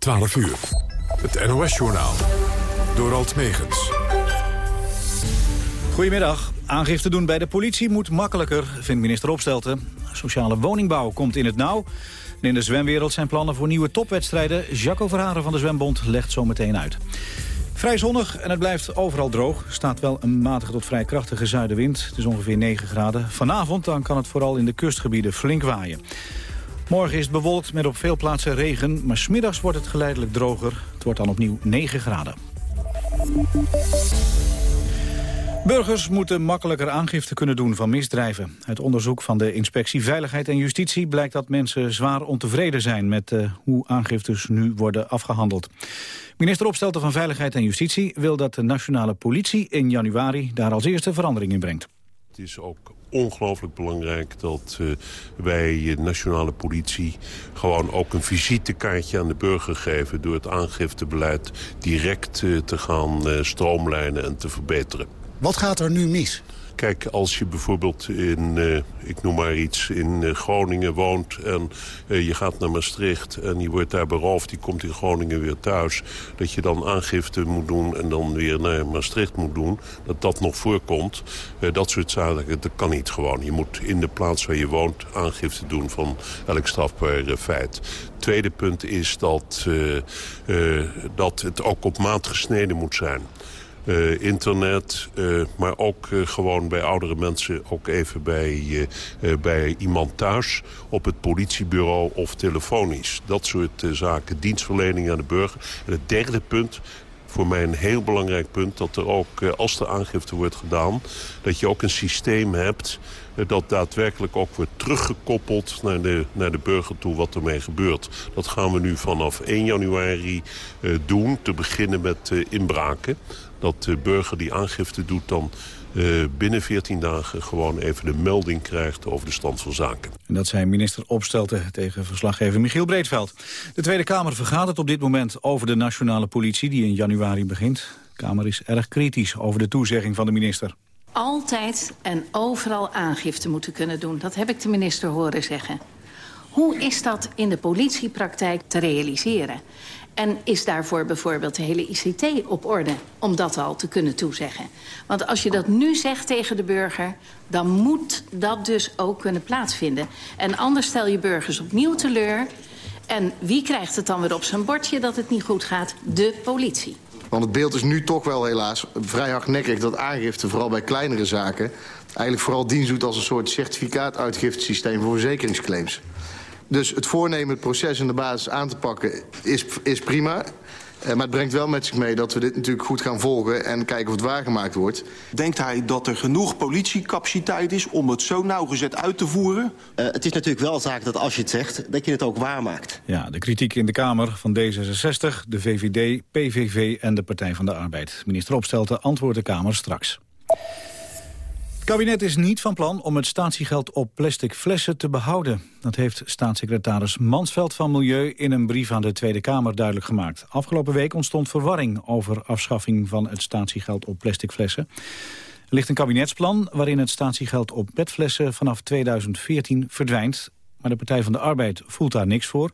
12 uur. Het NOS-journaal. Door Alt Megens. Goedemiddag. Aangifte doen bij de politie moet makkelijker, vindt minister Opstelten. Sociale woningbouw komt in het nauw. In de zwemwereld zijn plannen voor nieuwe topwedstrijden. Jacco Verharen van de Zwembond legt zo meteen uit. Vrij zonnig en het blijft overal droog. Staat wel een matige tot vrij krachtige zuidenwind. Het is ongeveer 9 graden. Vanavond dan kan het vooral in de kustgebieden flink waaien. Morgen is het bewolkt met op veel plaatsen regen, maar smiddags wordt het geleidelijk droger. Het wordt dan opnieuw 9 graden. Burgers moeten makkelijker aangifte kunnen doen van misdrijven. Uit onderzoek van de Inspectie Veiligheid en Justitie blijkt dat mensen zwaar ontevreden zijn met uh, hoe aangiftes nu worden afgehandeld. Minister Opstelten van Veiligheid en Justitie wil dat de nationale politie in januari daar als eerste verandering in brengt. Het is ook ongelooflijk belangrijk dat uh, wij nationale politie gewoon ook een visitekaartje aan de burger geven... door het aangiftebeleid direct uh, te gaan stroomlijnen en te verbeteren. Wat gaat er nu mis? Kijk, als je bijvoorbeeld in, uh, ik noem maar iets, in uh, Groningen woont... en uh, je gaat naar Maastricht en je wordt daar beroofd... die komt in Groningen weer thuis... dat je dan aangifte moet doen en dan weer naar Maastricht moet doen... dat dat nog voorkomt, dat soort zaken, dat kan niet gewoon. Je moet in de plaats waar je woont aangifte doen van elk strafbaar feit. Tweede punt is dat, dat het ook op maat gesneden moet zijn... Uh, internet, uh, maar ook uh, gewoon bij oudere mensen... ook even bij, bij iemand thuis, op het politiebureau of telefonisch. Dat soort zaken, dienstverlening aan de burger. En het derde punt, voor mij een heel belangrijk punt... dat er ook, als de aangifte wordt gedaan... dat je ook een systeem hebt dat daadwerkelijk ook wordt teruggekoppeld naar de, naar de burger toe wat ermee gebeurt. Dat gaan we nu vanaf 1 januari doen, te beginnen met inbraken dat de burger die aangifte doet dan uh, binnen 14 dagen gewoon even de melding krijgt over de stand van zaken. En dat zei minister Opstelten tegen verslaggever Michiel Breedveld. De Tweede Kamer vergadert op dit moment over de nationale politie die in januari begint. De Kamer is erg kritisch over de toezegging van de minister. Altijd en overal aangifte moeten kunnen doen. Dat heb ik de minister horen zeggen. Hoe is dat in de politiepraktijk te realiseren? En is daarvoor bijvoorbeeld de hele ICT op orde om dat al te kunnen toezeggen? Want als je dat nu zegt tegen de burger, dan moet dat dus ook kunnen plaatsvinden. En anders stel je burgers opnieuw teleur. En wie krijgt het dan weer op zijn bordje dat het niet goed gaat? De politie. Want het beeld is nu toch wel helaas vrij hardnekkig dat aangifte, vooral bij kleinere zaken... eigenlijk vooral dienst doet als een soort certificaatuitgiftesysteem voor verzekeringsclaims. Dus het voornemen het proces in de basis aan te pakken is, is prima. Uh, maar het brengt wel met zich mee dat we dit natuurlijk goed gaan volgen... en kijken of het waargemaakt wordt. Denkt hij dat er genoeg politiecapaciteit is om het zo nauwgezet uit te voeren? Uh, het is natuurlijk wel zaak dat als je het zegt, dat je het ook waarmaakt. Ja, de kritiek in de Kamer van D66, de VVD, PVV en de Partij van de Arbeid. Minister Opstelten antwoordt de Kamer straks. Kabinet is niet van plan om het statiegeld op plastic flessen te behouden. Dat heeft staatssecretaris Mansveld van Milieu in een brief aan de Tweede Kamer duidelijk gemaakt. Afgelopen week ontstond verwarring over afschaffing van het statiegeld op plastic flessen. Er ligt een kabinetsplan waarin het statiegeld op petflessen vanaf 2014 verdwijnt. Maar de Partij van de Arbeid voelt daar niks voor.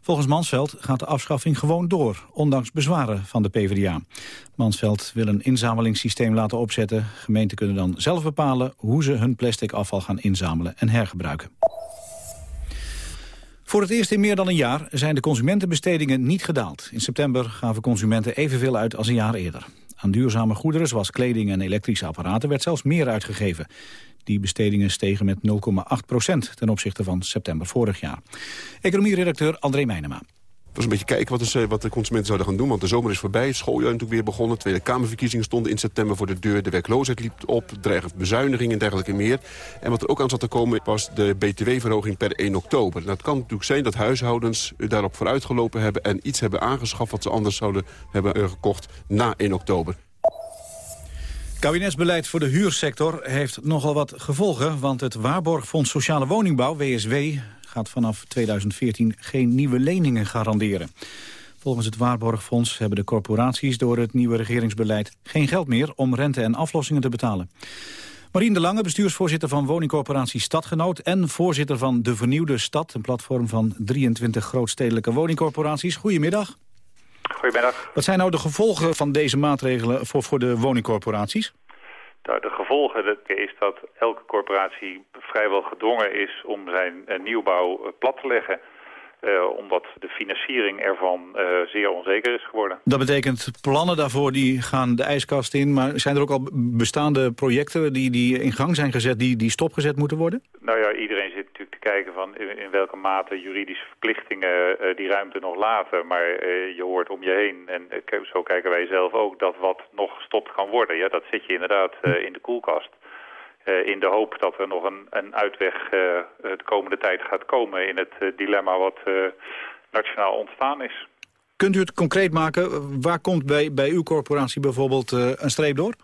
Volgens Mansveld gaat de afschaffing gewoon door, ondanks bezwaren van de PvdA. Mansveld wil een inzamelingssysteem laten opzetten. Gemeenten kunnen dan zelf bepalen hoe ze hun plastic afval gaan inzamelen en hergebruiken. Voor het eerst in meer dan een jaar zijn de consumentenbestedingen niet gedaald. In september gaven consumenten evenveel uit als een jaar eerder. Aan duurzame goederen zoals kleding en elektrische apparaten werd zelfs meer uitgegeven. Die bestedingen stegen met 0,8 procent ten opzichte van september vorig jaar. Economieredacteur André Meijnema was een beetje kijken wat, wat, de consumenten zouden gaan doen. Want de zomer is voorbij, het schooljaar natuurlijk weer begonnen. Tweede Kamerverkiezingen stonden in september voor de deur. De werkloosheid liep op, dreigend bezuinigingen en dergelijke meer. En wat er ook aan zat te komen was de btw-verhoging per 1 oktober. Nou, het kan natuurlijk zijn dat huishoudens daarop vooruitgelopen hebben... en iets hebben aangeschaft wat ze anders zouden hebben eh, gekocht na 1 oktober. Kabinetsbeleid voor de huursector heeft nogal wat gevolgen... want het Waarborgfonds Sociale Woningbouw, WSW... gaat vanaf 2014 geen nieuwe leningen garanderen. Volgens het Waarborgfonds hebben de corporaties door het nieuwe regeringsbeleid... geen geld meer om rente en aflossingen te betalen. Marien de Lange, bestuursvoorzitter van woningcorporatie Stadgenoot... en voorzitter van De Vernieuwde Stad, een platform van 23 grootstedelijke woningcorporaties. Goedemiddag. Goedemiddag. Wat zijn nou de gevolgen van deze maatregelen voor, voor de woningcorporaties? Nou, de gevolgen is dat elke corporatie vrijwel gedwongen is om zijn eh, nieuwbouw eh, plat te leggen. Uh, omdat de financiering ervan uh, zeer onzeker is geworden. Dat betekent plannen daarvoor die gaan de ijskast in. Maar zijn er ook al bestaande projecten die, die in gang zijn gezet... die, die stopgezet moeten worden? Nou ja, iedereen kijken van in, welke mate juridische verplichtingen uh, die ruimte nog laten. Maar je hoort om je heen, en zo kijken wij zelf ook, dat wat nog gestopt kan worden. Ja, dat zit je inderdaad in de koelkast. In de hoop dat er nog een, een uitweg de komende tijd gaat komen in het dilemma wat nationaal ontstaan is. Kunt u het concreet maken? Waar komt bij, bij uw corporatie bijvoorbeeld een streep door?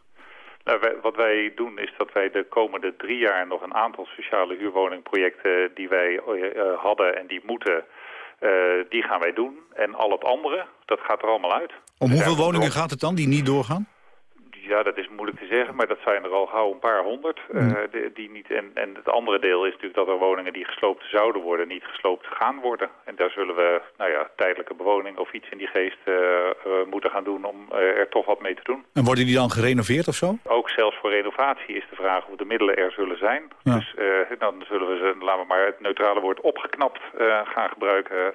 Nou, wij, wat wij doen is dat wij de komende drie jaar nog een aantal sociale huurwoningprojecten die wij hadden en die moeten, die gaan wij doen. En al het andere, dat gaat er allemaal uit. Om hoeveel woningen gaat het dan die niet doorgaan? Ja, dat is moeilijk te zeggen, maar dat zijn er al gauw een paar honderd. Uh, die niet, en, en het andere deel is natuurlijk dat er woningen die gesloopt zouden worden, niet gesloopt gaan worden. En daar zullen we nou ja, tijdelijke bewoning of iets in die geest uh, uh, moeten gaan doen om er toch wat mee te doen. En worden die dan gerenoveerd of zo? Ook zelfs voor renovatie is de vraag of de middelen er zullen zijn. Ja. Dus dan zullen we ze, laten we maar het neutrale woord opgeknapt gaan gebruiken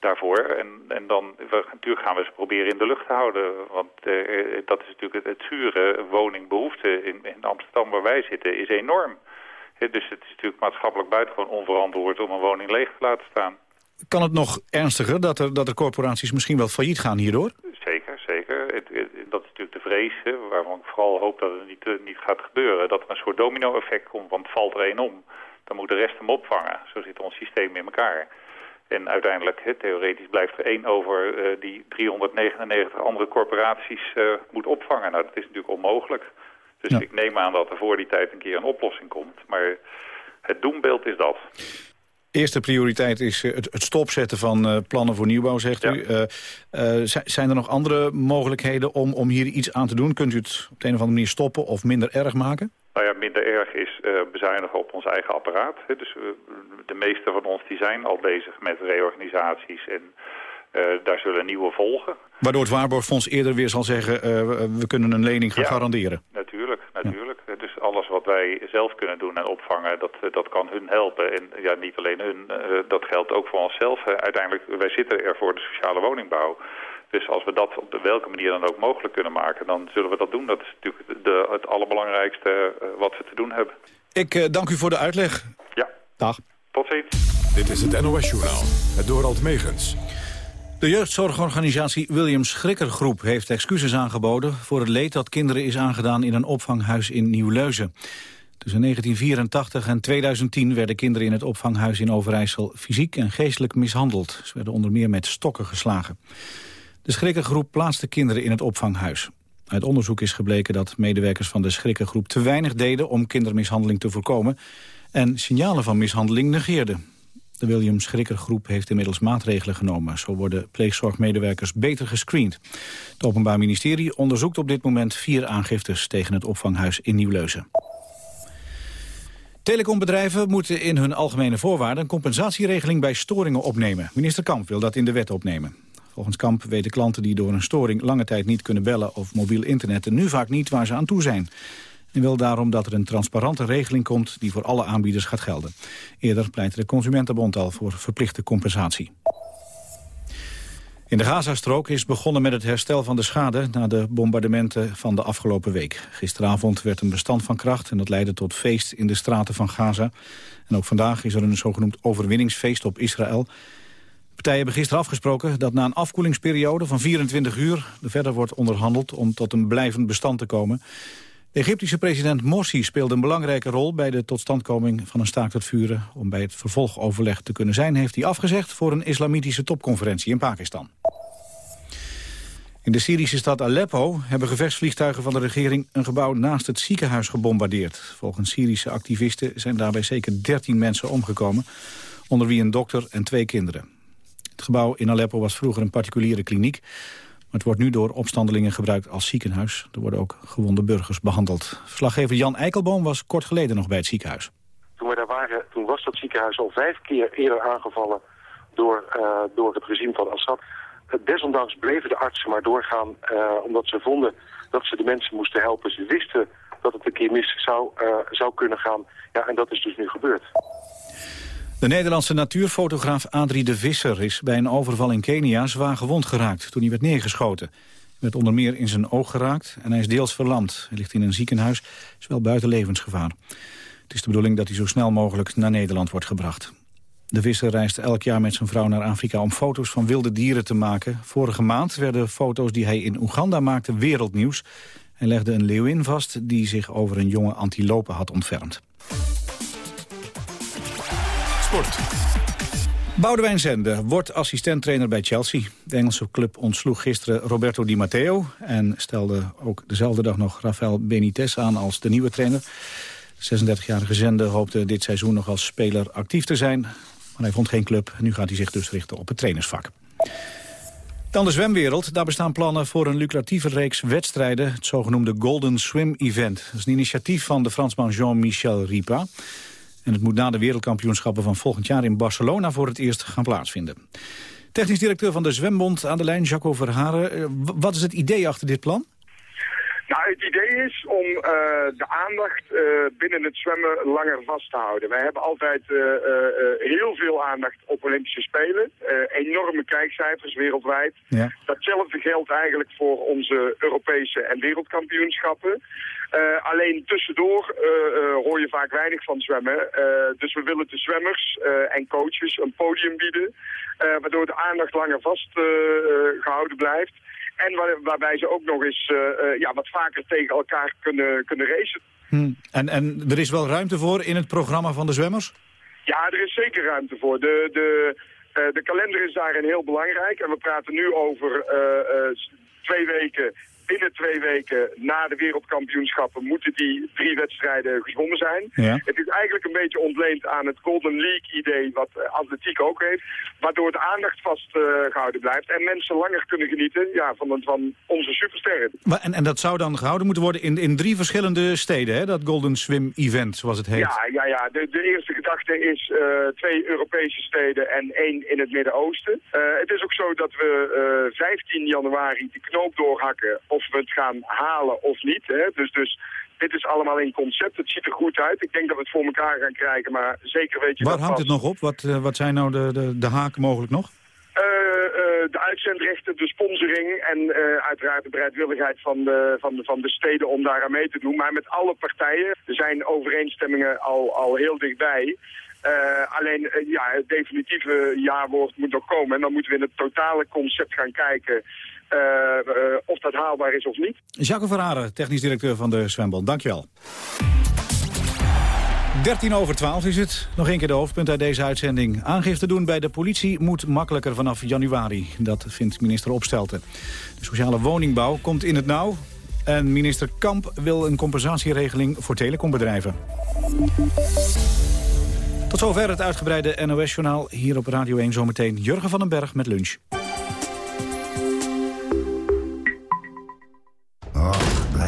daarvoor. En, en dan, we, natuurlijk gaan we ze proberen in de lucht te houden. Want uh, dat is natuurlijk het, het zure woningbehoefte in, in Amsterdam waar wij zitten is enorm. dus het is natuurlijk maatschappelijk buitengewoon onverantwoord om een woning leeg te laten staan. Kan het nog ernstiger dat er, dat er corporaties misschien wel failliet gaan hierdoor? Zeker, zeker. Het, het, dat is natuurlijk de vrees, waarvan ik vooral hoop dat het niet, niet gaat gebeuren. Dat er een soort domino-effect komt, want valt er één om, dan moet de rest hem opvangen. Zo zit ons systeem in elkaar. En uiteindelijk, he, theoretisch, blijft er één over uh, die 399 andere corporaties uh, moet opvangen. Nou, dat is natuurlijk onmogelijk. Dus ja. ik neem aan dat er voor die tijd een keer een oplossing komt. Maar het doembeeld is dat. Eerste prioriteit is het, het stopzetten van uh, plannen voor nieuwbouw, zegt ja. u. zijn er nog andere mogelijkheden om, om hier iets aan te doen? Kunt u het op de een of andere manier stoppen of minder erg maken? Nou ja, minder erg is bezuinigen op ons eigen apparaat. Dus uh, de meeste van ons die zijn al bezig met reorganisaties en uh, daar zullen nieuwe volgen. Waardoor het Waarborgfonds eerder weer zal zeggen, we kunnen een lening gaan ja, garanderen. natuurlijk, natuurlijk. Ja. Dus alles wat wij zelf kunnen doen en opvangen, dat, dat kan hun helpen. En ja, niet alleen hun, dat geldt ook voor onszelf. Uiteindelijk, wij zitten er voor de sociale woningbouw. Dus als we dat op de welke manier dan ook mogelijk kunnen maken, dan zullen we dat doen. Dat is natuurlijk de, het allerbelangrijkste wat we te doen hebben. Ik uh, dank u voor de uitleg. Ja. Dag. Tot ziens. Dit is het NOS Journaal, het Dorald Megens. De jeugdzorgorganisatie Williams Schrikkergroep heeft excuses aangeboden... voor het leed dat kinderen is aangedaan in een opvanghuis in Nieuw-Leuzen. Tussen 1984 en 2010 werden kinderen in het opvanghuis in Overijssel... fysiek en geestelijk mishandeld. Ze werden onder meer met stokken geslagen. De schrikkengroep plaatste kinderen in het opvanghuis. Uit onderzoek is gebleken dat medewerkers van de schrikkengroep te weinig deden om kindermishandeling te voorkomen en signalen van mishandeling negeerden. De William Schrikkergroep heeft inmiddels maatregelen genomen. Zo worden pleegzorgmedewerkers beter gescreend. Het Openbaar Ministerie onderzoekt op dit moment vier aangiftes tegen het opvanghuis in Nieuwleuzen. Telecombedrijven moeten in hun algemene voorwaarden een compensatieregeling bij storingen opnemen. Minister Kamp wil dat in de wet opnemen. Volgens Kamp weten klanten die door een storing lange tijd niet kunnen bellen of mobiel internetten nu vaak niet waar ze aan toe zijn. En wil daarom dat er een transparante regeling komt die voor alle aanbieders gaat gelden. Eerder pleitte de Consumentenbond al voor verplichte compensatie. In de Gazastrook is begonnen met het herstel van de schade... na de bombardementen van de afgelopen week. Gisteravond werd een bestand van kracht... en dat leidde tot feest in de straten van Gaza. En ook vandaag is er een zogenoemd overwinningsfeest op Israël. Partijen hebben gisteren afgesproken dat na een afkoelingsperiode van 24 uur... er verder wordt onderhandeld om tot een blijvend bestand te komen. De Egyptische president Morsi speelde een belangrijke rol... bij de totstandkoming van een staakt het vuren. Om bij het vervolgoverleg te kunnen zijn... heeft hij afgezegd voor een islamitische topconferentie in Pakistan. In de Syrische stad Aleppo hebben gevechtsvliegtuigen van de regering... een gebouw naast het ziekenhuis gebombardeerd. Volgens Syrische activisten zijn daarbij zeker 13 mensen omgekomen... onder wie een dokter en twee kinderen. Het gebouw in Aleppo was vroeger een particuliere kliniek. het wordt nu door opstandelingen gebruikt als ziekenhuis. Er worden ook gewonde burgers behandeld. Verslaggever Jan Eikelboom was kort geleden nog bij het ziekenhuis. Toen we daar waren, toen was dat ziekenhuis al vijf keer eerder aangevallen door, uh, door het regime van Assad. Desondanks bleven de artsen maar doorgaan uh, omdat ze vonden dat ze de mensen moesten helpen. Ze wisten dat het een keer mis zou, zou kunnen gaan. Ja, en dat is dus nu gebeurd. De Nederlandse natuurfotograaf Adrie de Visser is bij een overval in Kenia zwaar gewond geraakt toen hij werd neergeschoten. Hij werd onder meer in zijn oog geraakt en hij is deels verlamd. Hij ligt in een ziekenhuis, is wel buiten levensgevaar. Het is de bedoeling dat hij zo snel mogelijk naar Nederland wordt gebracht. De Visser reist elk jaar met zijn vrouw naar Afrika om foto's van wilde dieren te maken. Vorige maand werden foto's die hij in Oeganda maakte wereldnieuws. Hij legde een leeuwin vast die zich over een jonge antilope had ontfermd. Boudewijn Zende wordt assistenttrainer bij Chelsea. De Engelse club ontsloeg gisteren Roberto Di Matteo... en stelde ook dezelfde dag nog Rafael Benitez aan als de nieuwe trainer. De 36-jarige Zende hoopte dit seizoen nog als speler actief te zijn... maar hij vond geen club. Nu gaat hij zich dus richten op het trainersvak. Dan de zwemwereld. Daar bestaan plannen voor een lucratieve reeks wedstrijden. Het zogenoemde Golden Swim Event. Dat is een initiatief van de Fransman Jean-Michel Ripa. En het moet na de wereldkampioenschappen van volgend jaar in Barcelona voor het eerst gaan plaatsvinden. Technisch directeur van de Zwembond aan de lijn, Jaco Verharen. Eh, wat is het idee achter dit plan? Nou, het idee is om uh, de aandacht uh, binnen het zwemmen langer vast te houden. Wij hebben altijd uh, heel veel aandacht op Olympische Spelen. enorme kijkcijfers wereldwijd. Ja. Datzelfde geldt eigenlijk voor onze Europese en wereldkampioenschappen. alleen tussendoor hoor je vaak weinig van zwemmen. dus we willen de zwemmers en coaches een podium bieden. waardoor de aandacht langer vastgehouden blijft. En waar, waarbij ze ook nog eens uh, ja, wat vaker tegen elkaar kunnen, kunnen racen. Hmm. En, en er is wel ruimte voor in het programma van de zwemmers? Ja, er is zeker ruimte voor. De, de, uh, de kalender is daarin heel belangrijk. En we praten nu over twee weken binnen twee weken na de wereldkampioenschappen moeten die drie wedstrijden gezwommen zijn. Ja. Het is eigenlijk een beetje ontleend aan het Golden League-idee wat eh, atletiek ook heeft. Waardoor de aandacht vastgehouden blijft en mensen langer kunnen genieten ja, van, van onze supersterren. Maar, en, en dat zou dan gehouden moeten worden in, in drie verschillende steden, hè? dat Golden Swim Event, zoals het heet. Ja, ja, ja. De, de eerste gedachte is uh, twee Europese steden en één in het Midden-Oosten. Uh, het is ook zo dat we 15 januari de knoop doorhakken of we het gaan halen of niet. Hè? Dus, dus dit is allemaal in concept. Het ziet er goed uit. Ik denk dat we het voor elkaar gaan krijgen, maar zeker weet je Waar hangt het nog op? Wat, uh, wat zijn nou de, de, de haken mogelijk nog? Uh, uh, de uitzendrechten, de sponsoring en uiteraard de bereidwilligheid van de, van, de, van de steden om daar aan mee te doen. Maar met alle partijen, zijn overeenstemmingen al, al heel dichtbij. alleen ja, het definitieve jaarwoord moet nog komen. En dan moeten we in het totale concept gaan kijken of dat haalbaar is of niet. Jacques Verharen, technisch directeur van de Zwembond. Dankjewel. 13 over 12 is het. Nog één keer de hoofdpunt uit deze uitzending. Aangifte doen bij de politie moet makkelijker vanaf januari. Dat vindt minister Opstelten. De sociale woningbouw komt in het nauw. En minister Kamp wil een compensatieregeling voor telecombedrijven. Tot zover het uitgebreide NOS-journaal. Hier op Radio 1 zometeen Jurgen van den Berg met lunch.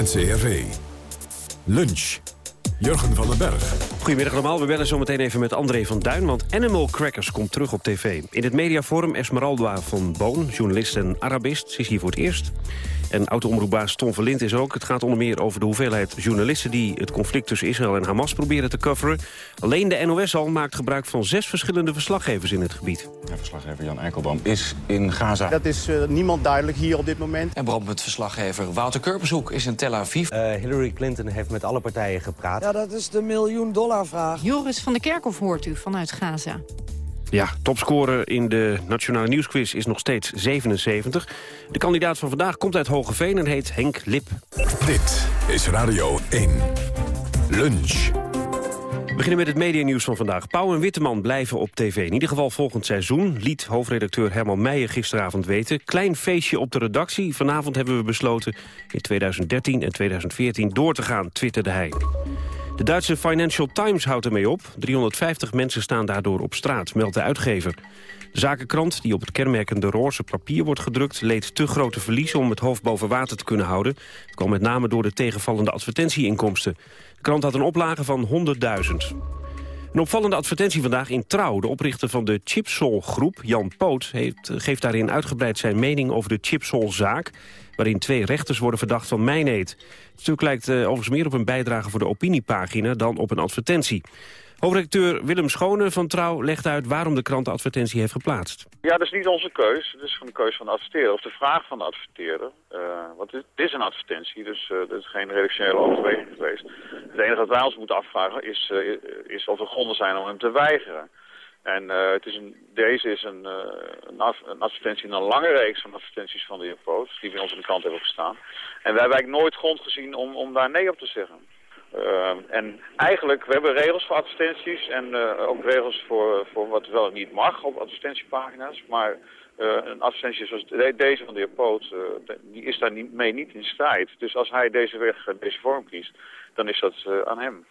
NCRV. Lunch. Jurgen van den Berg. Goedemiddag allemaal, we bellen zo meteen even met André van Duin... want Animal Crackers komt terug op tv. In het mediaforum Esmeralda van Boon, journalist en Arabist. Is hier voor het eerst. En auto-omroepbaas Tom Verlind is ook. Het gaat onder meer over de hoeveelheid journalisten... die het conflict tussen Israël en Hamas proberen te coveren. Alleen de NOS al maakt gebruik van zes verschillende verslaggevers in het gebied. Ja, verslaggever Jan Eikelboom is in Gaza. Dat is uh, niemand duidelijk hier op dit moment. En bijvoorbeeld verslaggever Wouter Kurpershoek is in Tel Aviv. Uh, Hillary Clinton heeft met alle partijen gepraat. Ja, dat is de miljoen dollar vraag. Joris van der Kerkhof hoort u vanuit Gaza. Ja, topscorer in de Nationale Nieuwsquiz is nog steeds 77. De kandidaat van vandaag komt uit Hogeveen en heet Henk Lip. Dit is Radio 1. Lunch. We beginnen met het medianieuws van vandaag. Pauw en Witteman blijven op tv. In ieder geval volgend seizoen, liet hoofdredacteur Herman Meijer gisteravond weten. Klein feestje op de redactie. Vanavond hebben we besloten in 2013 en 2014 door te gaan, twitterde hij. De Duitse Financial Times houdt ermee op. 350 mensen staan daardoor op straat, meldt de uitgever. De zakenkrant, die op het kenmerkende roze papier wordt gedrukt... leed te grote verliezen om het hoofd boven water te kunnen houden. Het kwam met name door de tegenvallende advertentieinkomsten. De krant had een oplage van 100.000. Een opvallende advertentie vandaag in Trouw. De oprichter van de Chipsol-groep, Jan Poot, heeft, geeft daarin uitgebreid zijn mening over de Chipsol-zaak waarin twee rechters worden verdacht van mijneet. Het stuk lijkt uh, overigens meer op een bijdrage voor de opiniepagina dan op een advertentie. Hoofdredacteur Willem Schone van Trouw legt uit waarom de krant de advertentie heeft geplaatst. Ja, dat is niet onze keus. Het is van de keus van de adverteerder, of de vraag van de adverteerder. Uh, want het is een advertentie, dus uh, dat is geen redactionele overweging geweest. Het enige wat wij ons moeten afvragen is, is of er gronden zijn om hem te weigeren. En uh, het is een, deze is een, uh, een, af, een, advertentie in een lange reeks van advertenties van de heer Post, die bij ons in de krant hebben gestaan. En wij hebben eigenlijk nooit grond gezien om, om daar nee op te zeggen. Uh, en eigenlijk, we hebben regels voor advertenties en ook regels voor, voor wat wel en niet mag op advertentiepagina's. Maar een advertentie zoals deze van de heer Poot, die is daar niet, mee niet in strijd. Dus als hij deze weg, deze vorm kiest, dan is dat aan hem.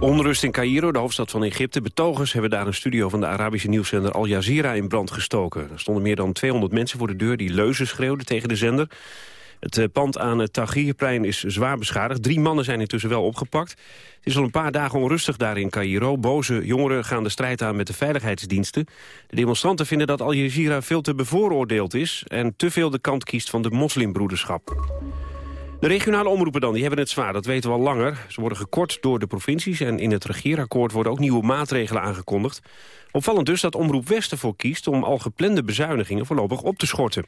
Onrust in Cairo, de hoofdstad van Egypte. Betogers hebben daar een studio van de Arabische nieuwszender Al Jazeera in brand gestoken. Er stonden meer dan 200 mensen voor de deur die leuzen schreeuwden tegen de zender. Het pand aan het Tahrirplein is zwaar beschadigd. Drie mannen zijn intussen wel opgepakt. Het is al een paar dagen onrustig daar in Cairo. Boze jongeren gaan de strijd aan met de veiligheidsdiensten. De demonstranten vinden dat Al Jazeera veel te bevooroordeeld is... en te veel de kant kiest van de moslimbroederschap. De regionale omroepen dan, die hebben het zwaar, dat weten we al langer. Ze worden gekort door de provincies en in het regeerakkoord worden ook nieuwe maatregelen aangekondigd. Opvallend dus dat Omroep West ervoor kiest om al geplande bezuinigingen voorlopig op te schorten.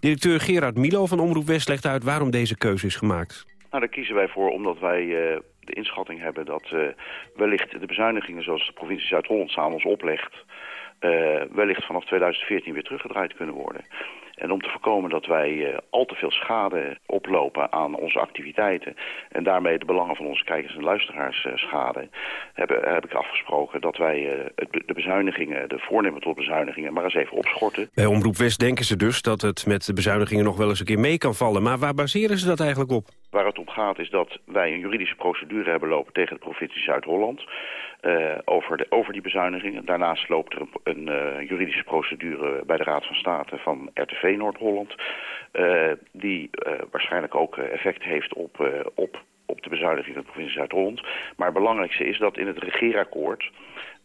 Directeur Gerard Milo van Omroep West legt uit waarom deze keuze is gemaakt. Nou, daar kiezen wij voor omdat wij uh, de inschatting hebben dat uh, wellicht de bezuinigingen zoals de provincie Zuid-Holland samen ons oplegt... Uh, wellicht vanaf 2014 weer teruggedraaid kunnen worden. En om te voorkomen dat wij uh, al te veel schade oplopen aan onze activiteiten... en daarmee de belangen van onze kijkers en luisteraars uh, schaden... Heb, heb, ik afgesproken dat wij het, de bezuinigingen, de voornemen tot bezuinigingen... maar eens even opschorten. Bij Omroep West denken ze dus dat het met de bezuinigingen nog wel eens een keer mee kan vallen. Maar waar baseren ze dat eigenlijk op? Waar het om gaat is dat wij een juridische procedure hebben lopen tegen de provincie Zuid-Holland... Uh, over, de, over die bezuinigingen. Daarnaast loopt er een, uh, juridische procedure bij de Raad van State van RTV Noord-Holland... Uh, die waarschijnlijk ook effect heeft op, op, op de bezuiniging van de provincie Zuid-Holland. Maar het belangrijkste is dat in het regeerakkoord...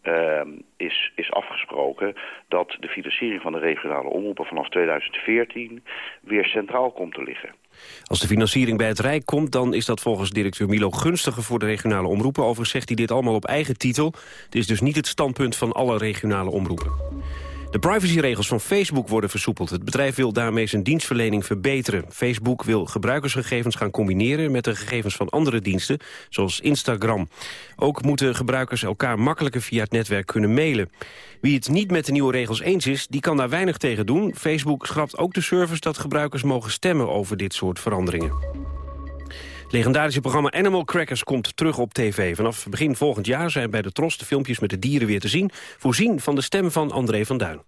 Uh, is, is afgesproken dat de financiering van de regionale omroepen vanaf 2014 weer centraal komt te liggen. Als de financiering bij het Rijk komt, dan is dat volgens directeur Milo gunstiger voor de regionale omroepen. Overigens zegt hij dit allemaal op eigen titel. Het is dus niet het standpunt van alle regionale omroepen. De privacyregels van Facebook worden versoepeld. Het bedrijf wil daarmee zijn dienstverlening verbeteren. Facebook wil gebruikersgegevens gaan combineren met de gegevens van andere diensten, zoals Instagram. Ook moeten gebruikers elkaar makkelijker via het netwerk kunnen mailen. Wie het niet met de nieuwe regels eens is, die kan daar weinig tegen doen. Facebook schrapt ook de service dat gebruikers mogen stemmen over dit soort veranderingen. Legendarische programma Animal Crackers komt terug op tv. Vanaf begin volgend jaar zijn bij de Tros de filmpjes met de dieren weer te zien... voorzien van de stem van André van Duin.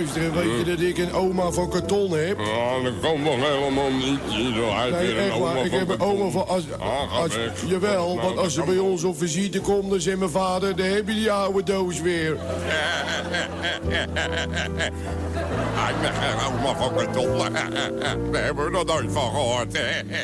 Luisteren. Weet je dat ik een oma van karton heb? Ja, dat kan toch helemaal niet. Je uit Nee, weer een echt oma waar. Ik heb een oma van... Als, Ah, ga als, weg. jawel, Nou, want als ze bij ons op visite komt, dan zegt mijn vader... dan heb je die oude doos weer. Ik ben geen oma van karton. Daar hebben we nog nooit van gehoord.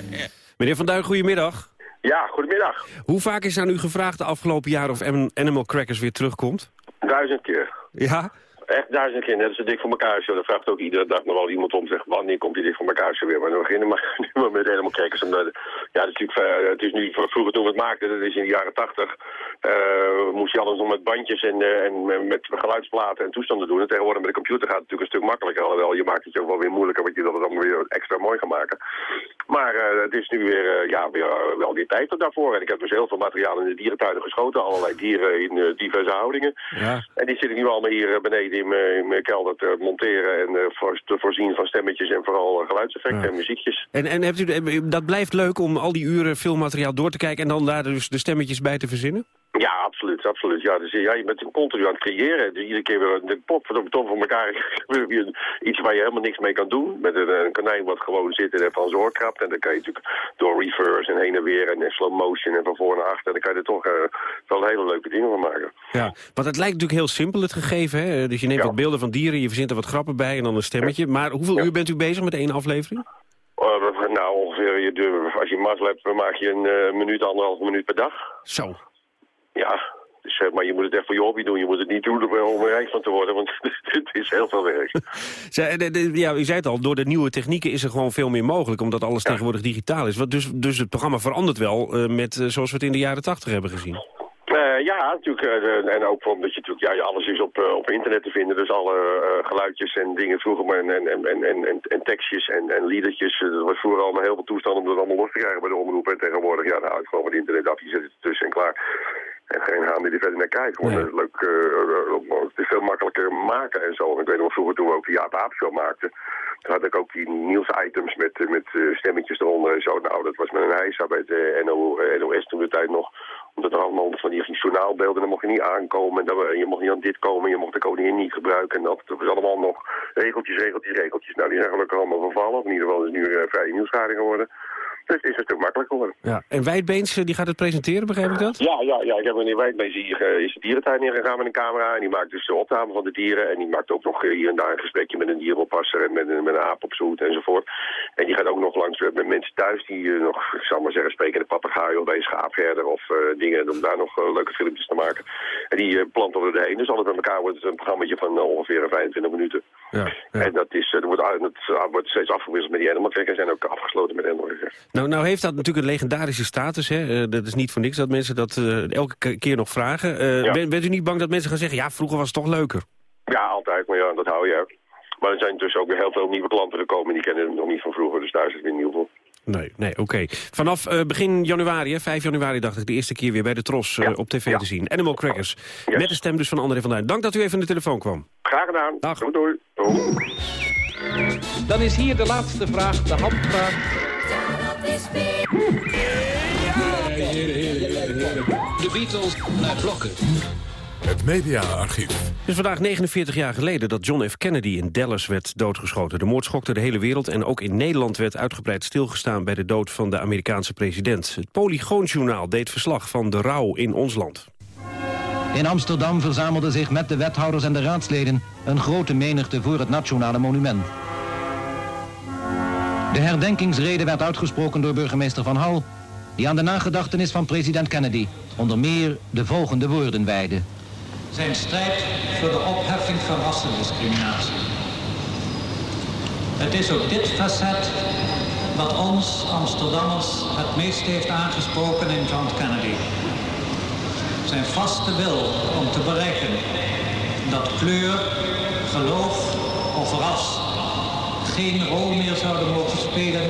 Meneer Van Duin, goedemiddag. Ja, goedemiddag. Hoe vaak is aan u gevraagd de afgelopen jaren of Animal Crackers weer terugkomt? Duizend keer. Ja? Echt duizend keer. Net als dik voor elkaar show. Daar vraagt ook iedere dag nog wel iemand om. Zegt, wanneer komt die dik voor elkaar weer? Maar we beginnen maar, nu maar met helemaal kijkers. Omdat, ja, het is natuurlijk, eh, het is nu vroeger toen we het maakten. Dat is in de jaren tachtig. Eh, moest je alles nog met bandjes en, eh, en met geluidsplaten en toestanden doen. En tegenwoordig met de computer gaat het natuurlijk een stuk makkelijker. Alhoewel, je maakt het je ook wel weer moeilijker. Want je dat het allemaal weer extra mooi gaat maken. Maar eh, het is nu weer, ja, weer wel weer tijd daarvoor. En ik heb dus heel veel materiaal in de dierentuinen geschoten. Allerlei dieren in diverse houdingen. Ja. En die zit ik nu allemaal hier beneden in mijn, kelder te monteren en voor, te voorzien van stemmetjes en vooral geluidseffecten en muziekjes. En, en hebt u, dat blijft leuk om al die uren filmmateriaal door te kijken... en dan daar dus de stemmetjes bij te verzinnen? Ja, absoluut, absoluut. Ja, dus, ja, je bent continu aan het creëren. Dus iedere keer weer de pop van de voor elkaar. iets waar je helemaal niks mee kan doen. Met een, een konijn wat gewoon zit en aan zijn oor krabt. En dan kan je natuurlijk door reverse en heen en weer en slow motion en van voor naar achter. En dan kan je er toch eh, wel hele leuke dingen van maken. Ja, want het lijkt natuurlijk heel simpel het gegeven. Hè? Dus je neemt wat beelden van dieren, je verzint er wat grappen bij en dan een stemmetje. Maar hoeveel uur bent u bezig met één aflevering? Eh, nou, ongeveer, je, als je mazzel hebt, dan maak je een eh, minuut, anderhalf minuut per dag. Zo. Ja, dus, eh, maar je moet het echt voor je hobby doen. Je moet het niet doen om om er rijk van te worden, want het is heel veel werk. Ja, u zei het al, door de nieuwe technieken is er gewoon veel meer mogelijk... omdat alles tegenwoordig digitaal is. Dus, dus het programma verandert wel eh, met, eh, zoals we het in de jaren tachtig hebben gezien. Eh, ja, natuurlijk. eh, en ook omdat je natuurlijk, ja, alles is op, eh, op internet te vinden. Dus alle eh, geluidjes en dingen vroeger maar en, en, en, en, en, en tekstjes en, en liedertjes. eh, Dat was vroeger allemaal heel veel toestanden om dat allemaal los te krijgen bij de omroep. En tegenwoordig, ja, dan hou ik gewoon met internet af. Je zet het ertussen en klaar. En geen haan die er verder naar kijkt. Gewoon eh, leuk, eh, eh, het is veel makkelijker maken en zo. Ik weet nog vroeger toen we ook de Jaap Aap show maakten. Toen had ik ook die nieuwsitems met, eh, met stemmetjes eronder en zo. Nou, dat was met een hijsa bij de NO, NOS toen de tijd nog omdat er allemaal van die journaalbeelden, dan mocht je niet aankomen. En dan, je mocht niet aan dit komen, je mocht de koningin niet gebruiken. En dat, dat was allemaal nog regeltjes, regeltjes, regeltjes. Nou, die zijn gelukkig allemaal vervallen. In ieder geval is het nu uh, vrije nieuwsgaring geworden. Dus het is een stuk makkelijker geworden. Ja. En Wijdbeens, eh, die gaat het presenteren, begrijp ik dat? Ja, ja, ja. Ik heb meneer Wijdbeens hier eh, is de dierentuin ingegaan met een camera. En die maakt dus de opname van de dieren. En die maakt ook nog eh, hier en daar een gesprekje met een dieroppasser en met, een- met een aap op zoet enzovoort. En die gaat ook nog langs met mensen thuis die eh, nog, ik zal maar zeggen, spreken de papegaai of bij een schaapherder of dingen om daar nog leuke filmpjes te maken. En die uh, planten we erheen. Dus alles bij elkaar wordt het een programmaatje van ongeveer 25 minuten. Ja, En dat, is, dat wordt, uit- dat wordt steeds afgewisseld met die trackers en ook afgesloten met trackers. Nou, nou heeft dat natuurlijk een legendarische status. Hè? Eh, dat is niet voor niks dat mensen dat eh, elke ke- keer nog vragen. Eh, Ja. ben- bent u niet bang dat mensen gaan zeggen... ja, vroeger was het toch leuker? Ja, altijd, maar ja, dat hou je. Maar er zijn dus ook weer heel veel nieuwe klanten gekomen die kennen hem nog niet van vroeger, dus daar is het weer nieuw voor. Nee, nee, oké. Vanaf eh, begin januari, hè, 5 januari dacht ik, de eerste keer weer bij de Tros eh, op tv te zien. Animal Crackers. Met de stem dus van André van Duin. Dank dat u even aan de telefoon kwam. Graag gedaan. Dag. Doei, doei. Doei. Dan is hier de laatste vraag, de handvraag. De Beatles naar blokken. Het mediaarchief. Het is vandaag 49 jaar geleden dat John F. Kennedy in Dallas werd doodgeschoten. De moord schokte de hele wereld en ook in Nederland werd uitgebreid stilgestaan bij de dood van de Amerikaanse president. Het Polygoonjournaal deed verslag van de rouw in ons land. In Amsterdam verzamelde zich met de wethouders en de raadsleden een grote menigte voor het nationale monument. De herdenkingsrede werd uitgesproken door burgemeester Van Hal, die aan de nagedachtenis van president Kennedy onder meer de volgende woorden wijde. Zijn strijd voor de opheffing van rassendiscriminatie. Het is ook dit facet wat ons Amsterdammers het meest heeft aangesproken in John Kennedy. Zijn vaste wil om te bereiken dat kleur, geloof of ras geen rol meer zouden mogen spelen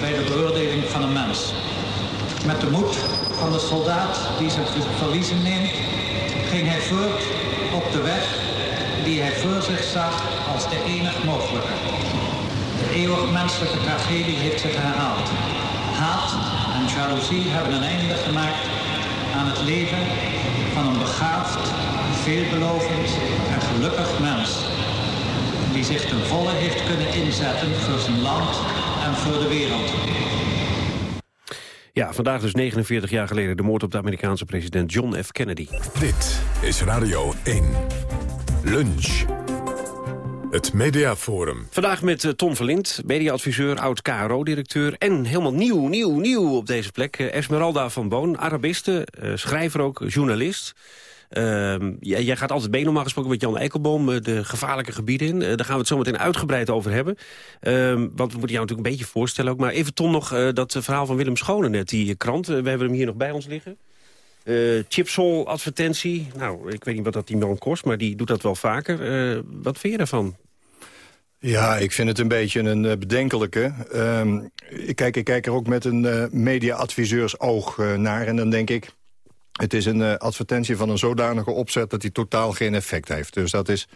bij de beoordeling van een mens. Met de moed van de soldaat die zijn verliezen neemt, ging hij voort op de weg die hij voor zich zag als de enig mogelijke. De eeuwig menselijke tragedie heeft zich herhaald. Haat en jaloezie hebben een einde gemaakt aan het leven van een begaafd, veelbelovend en gelukkig mens. Die zich ten volle heeft kunnen inzetten voor zijn land en voor de wereld. Ja, vandaag dus 49 jaar geleden de moord op de Amerikaanse president John F. Kennedy. Dit is Radio 1. Lunch. Het Mediaforum. Vandaag met uh, Tom Verlind, mediaadviseur, oud-KRO-directeur... en helemaal nieuw, nieuw, nieuw op deze plek. Uh, Esmeralda van Boon, Arabiste, uh, schrijver ook, journalist... Uh, jij, gaat altijd mee normaal gesproken met Jan Eikelboom... de gevaarlijke gebieden in. daar gaan we het zo meteen uitgebreid over hebben. Ehm, want we moeten jou natuurlijk een beetje voorstellen ook. Maar even Tom nog dat verhaal van Willem Schone net, die krant. we hebben hem hier nog bij ons liggen. Uh, Chipsol advertentie. Nou, ik weet niet wat dat die man kost, maar die doet dat wel vaker. Wat vind je daarvan? Ja, ik vind het een beetje een bedenkelijke. Um, kijk, ik kijk er ook met een uh, media-adviseursoog naar en dan denk ik... het is een advertentie van een zodanige opzet dat die totaal geen effect heeft. Dus dat is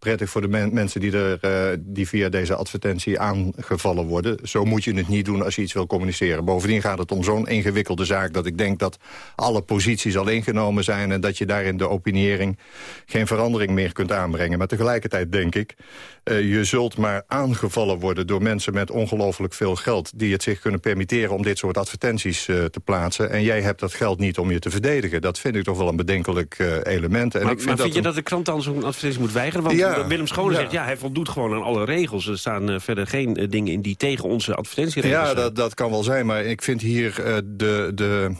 prettig voor de men mensen die, er, uh, die via deze advertentie aangevallen worden. Zo moet je het niet doen als je iets wil communiceren. Bovendien gaat het om zo'n ingewikkelde zaak dat ik denk dat alle posities al ingenomen zijn... en dat je daar in de opiniëring geen verandering meer kunt aanbrengen. Maar tegelijkertijd denk ik, uh, je zult maar aangevallen worden door mensen met ongelooflijk veel geld... die het zich kunnen permitteren om dit soort advertenties uh, te plaatsen. En jij hebt dat geld niet om je te verdedigen. Dat vind ik toch wel een bedenkelijk element. En maar, ik vind, maar dat je dat de krant dan zo'n advertentie moet weigeren? Want Ja. Willem Schone Ja. zegt, ja, hij voldoet gewoon aan alle regels. Er staan uh, verder geen uh, dingen in die tegen onze advertentieregels Ja, zijn. dat, dat kan wel zijn, maar ik vind hier uh, de, de,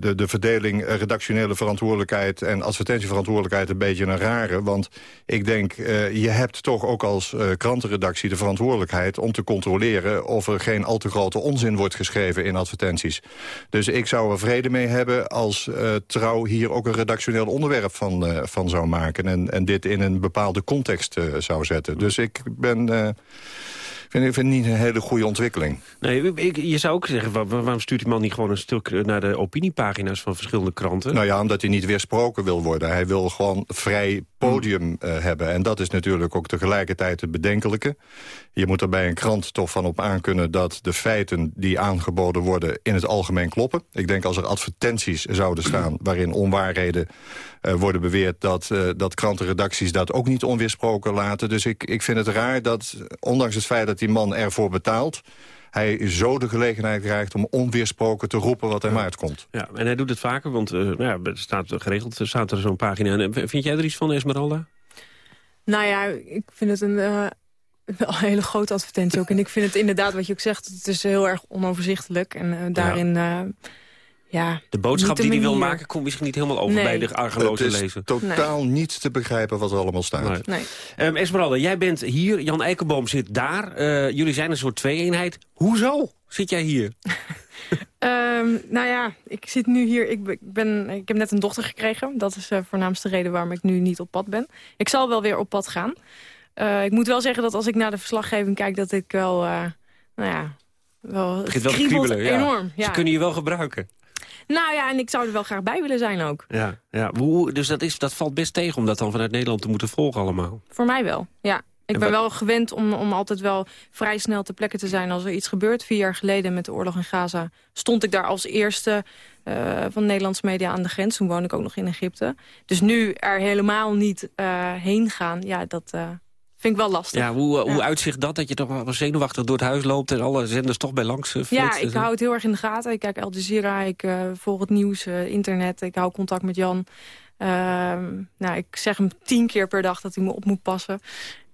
de, de verdeling redactionele verantwoordelijkheid en advertentieverantwoordelijkheid een beetje een rare. Want ik denk, je hebt toch ook als krantenredactie de verantwoordelijkheid om te controleren of er geen al te grote onzin wordt geschreven in advertenties. Dus ik zou er vrede mee hebben als Trouw hier ook een redactioneel onderwerp van, van zou maken en, en dit in een bepaalde context uh, zou zetten. Dus ik ben... Uh, vind, ik vind het niet een hele goede ontwikkeling. Nee, ik, je zou ook zeggen, waar, waarom stuurt die man niet gewoon een stuk naar de opiniepagina's van verschillende kranten? Nou ja, omdat hij niet weersproken wil worden. Hij wil gewoon vrij podium uh, hebben. En dat is natuurlijk ook tegelijkertijd het bedenkelijke. Je moet er bij een krant toch van op aankunnen dat de feiten die aangeboden worden in het algemeen kloppen. Ik denk als er advertenties zouden staan waarin onwaarheden uh, worden beweerd... Dat, uh, dat krantenredacties dat ook niet onweersproken laten. Dus ik, ik vind het raar dat, ondanks het feit dat die man ervoor betaalt hij zo de gelegenheid krijgt om onweersproken te roepen wat hem ja. uitkomt. Ja, en hij doet het vaker, want uh, ja, het staat geregeld staat er zo'n pagina. En vind jij er iets van, Esmeralda? Nou ja, ik vind het een, uh, wel een hele grote advertentie ook. En ik vind het inderdaad, wat je ook zegt, het is heel erg onoverzichtelijk. En uh, daarin... Ja. Ja, de boodschap die hij wil maken komt misschien niet helemaal over nee. bij de argeloze lezer. lezer. totaal nee. niet te begrijpen wat er allemaal staat. Nee. Um, Esmeralda, jij bent hier, Jan Eikenboom zit daar. Uh, jullie zijn een soort twee-eenheid. Hoezo zit jij hier? um, nou ja, ik zit nu hier. Ik, ben, ik heb net een dochter gekregen. Dat is de uh, voornaamste reden waarom ik nu niet op pad ben. Ik zal wel weer op pad gaan. Uh, ik moet wel zeggen dat als ik naar de verslaggeving kijk... dat ik wel, uh, nou ja... Wel, het begint wel te kriebelen, ja. enorm. Ja. Ze kunnen je wel gebruiken. Nou ja, en ik zou er wel graag bij willen zijn ook. Ja, ja. Hoe, dus dat, is, dat valt best tegen om dat dan vanuit Nederland te moeten volgen allemaal. Voor mij wel, ja. Ik ben wel gewend om, om altijd wel vrij snel ter plekke te zijn als er iets gebeurt. Vier jaar geleden met de oorlog in Gaza stond ik daar als eerste uh, van Nederlandse media aan de grens. Toen woonde ik ook nog in Egypte. Dus nu er helemaal niet uh, heen gaan, ja, dat... Uh, Vind ik wel lastig. Ja, hoe, ja. hoe uitzicht dat? Dat je toch wel zenuwachtig door het huis loopt... en alle zenders toch bij langs uh, Ja, ik hou het heel erg in de gaten. Ik kijk Al Jazeera, ik uh, volg het nieuws, uh, internet. Ik hou contact met Jan. nou, ik zeg hem tien keer per dag dat hij me op moet passen.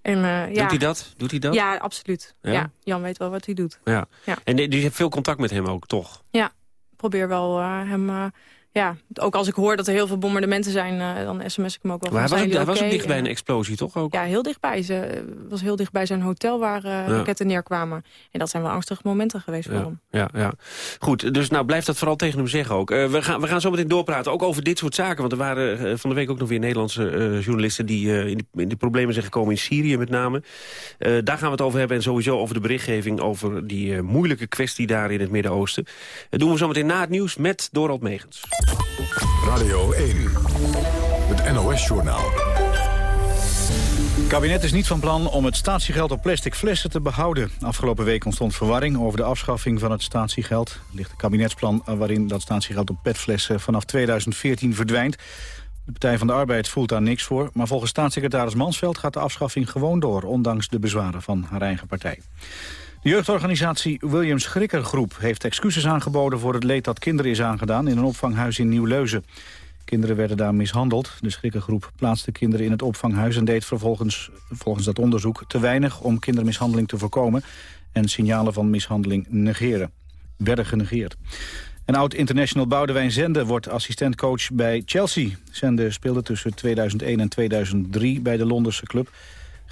En, ja. Doet hij dat? Doet hij dat? Ja, absoluut. Ja? ja? Jan weet wel wat hij doet. Ja. En je hebt veel contact met hem ook, toch? Ja, ik probeer wel hem ja, ook als ik hoor dat er heel veel bombardementen zijn, uh, dan sms ik hem ook wel. Maar van, hij was, ook, hij okay? was ook dicht bij een explosie, toch ook? Ja, heel dichtbij. Ze was heel dicht bij zijn hotel waar uh, ja. raketten neerkwamen. En dat zijn wel angstige momenten geweest voor ja, hem. Ja, ja. Goed, dus nou blijf dat vooral tegen hem zeggen ook. Uh, we, gaan, we gaan zo meteen doorpraten, ook over dit soort zaken. Want er waren van de week ook nog weer Nederlandse journalisten... die in, die, in die problemen zijn gekomen in Syrië met name. daar gaan we het over hebben en sowieso over de berichtgeving... over die moeilijke kwestie daar in het Midden-Oosten. Dat doen we zo meteen na het nieuws met Dorald Megens. Radio 1, het NOS-journaal. Het kabinet is niet van plan om het statiegeld op plastic flessen te behouden. Afgelopen week ontstond verwarring over de afschaffing van het statiegeld. Er ligt een kabinetsplan waarin dat statiegeld op petflessen vanaf 2014 verdwijnt. De Partij van de Arbeid voelt daar niks voor... maar volgens staatssecretaris Mansveld gaat de afschaffing gewoon door... ondanks de bezwaren van haar eigen partij. De jeugdorganisatie Williams Grikkergroep heeft excuses aangeboden... voor het leed dat kinderen is aangedaan in een opvanghuis in Nieuw-Leuzen. Kinderen werden daar mishandeld. De schrikkengroep plaatste kinderen in het opvanghuis... en deed vervolgens, volgens dat onderzoek te weinig om kindermishandeling te voorkomen... en signalen van mishandeling negeren. Werden genegeerd. En oud-international Boudewijn Zende wordt assistentcoach bij Chelsea. Zende speelde tussen 2001 en 2003 bij de Londense club.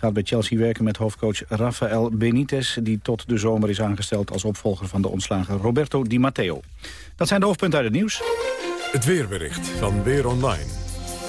Gaat bij Chelsea werken met hoofdcoach Rafael Benitez... die tot de zomer is aangesteld als opvolger van de ontslagen Roberto Di Matteo. Dat zijn de hoofdpunten uit het nieuws. Het weerbericht van Weer Online.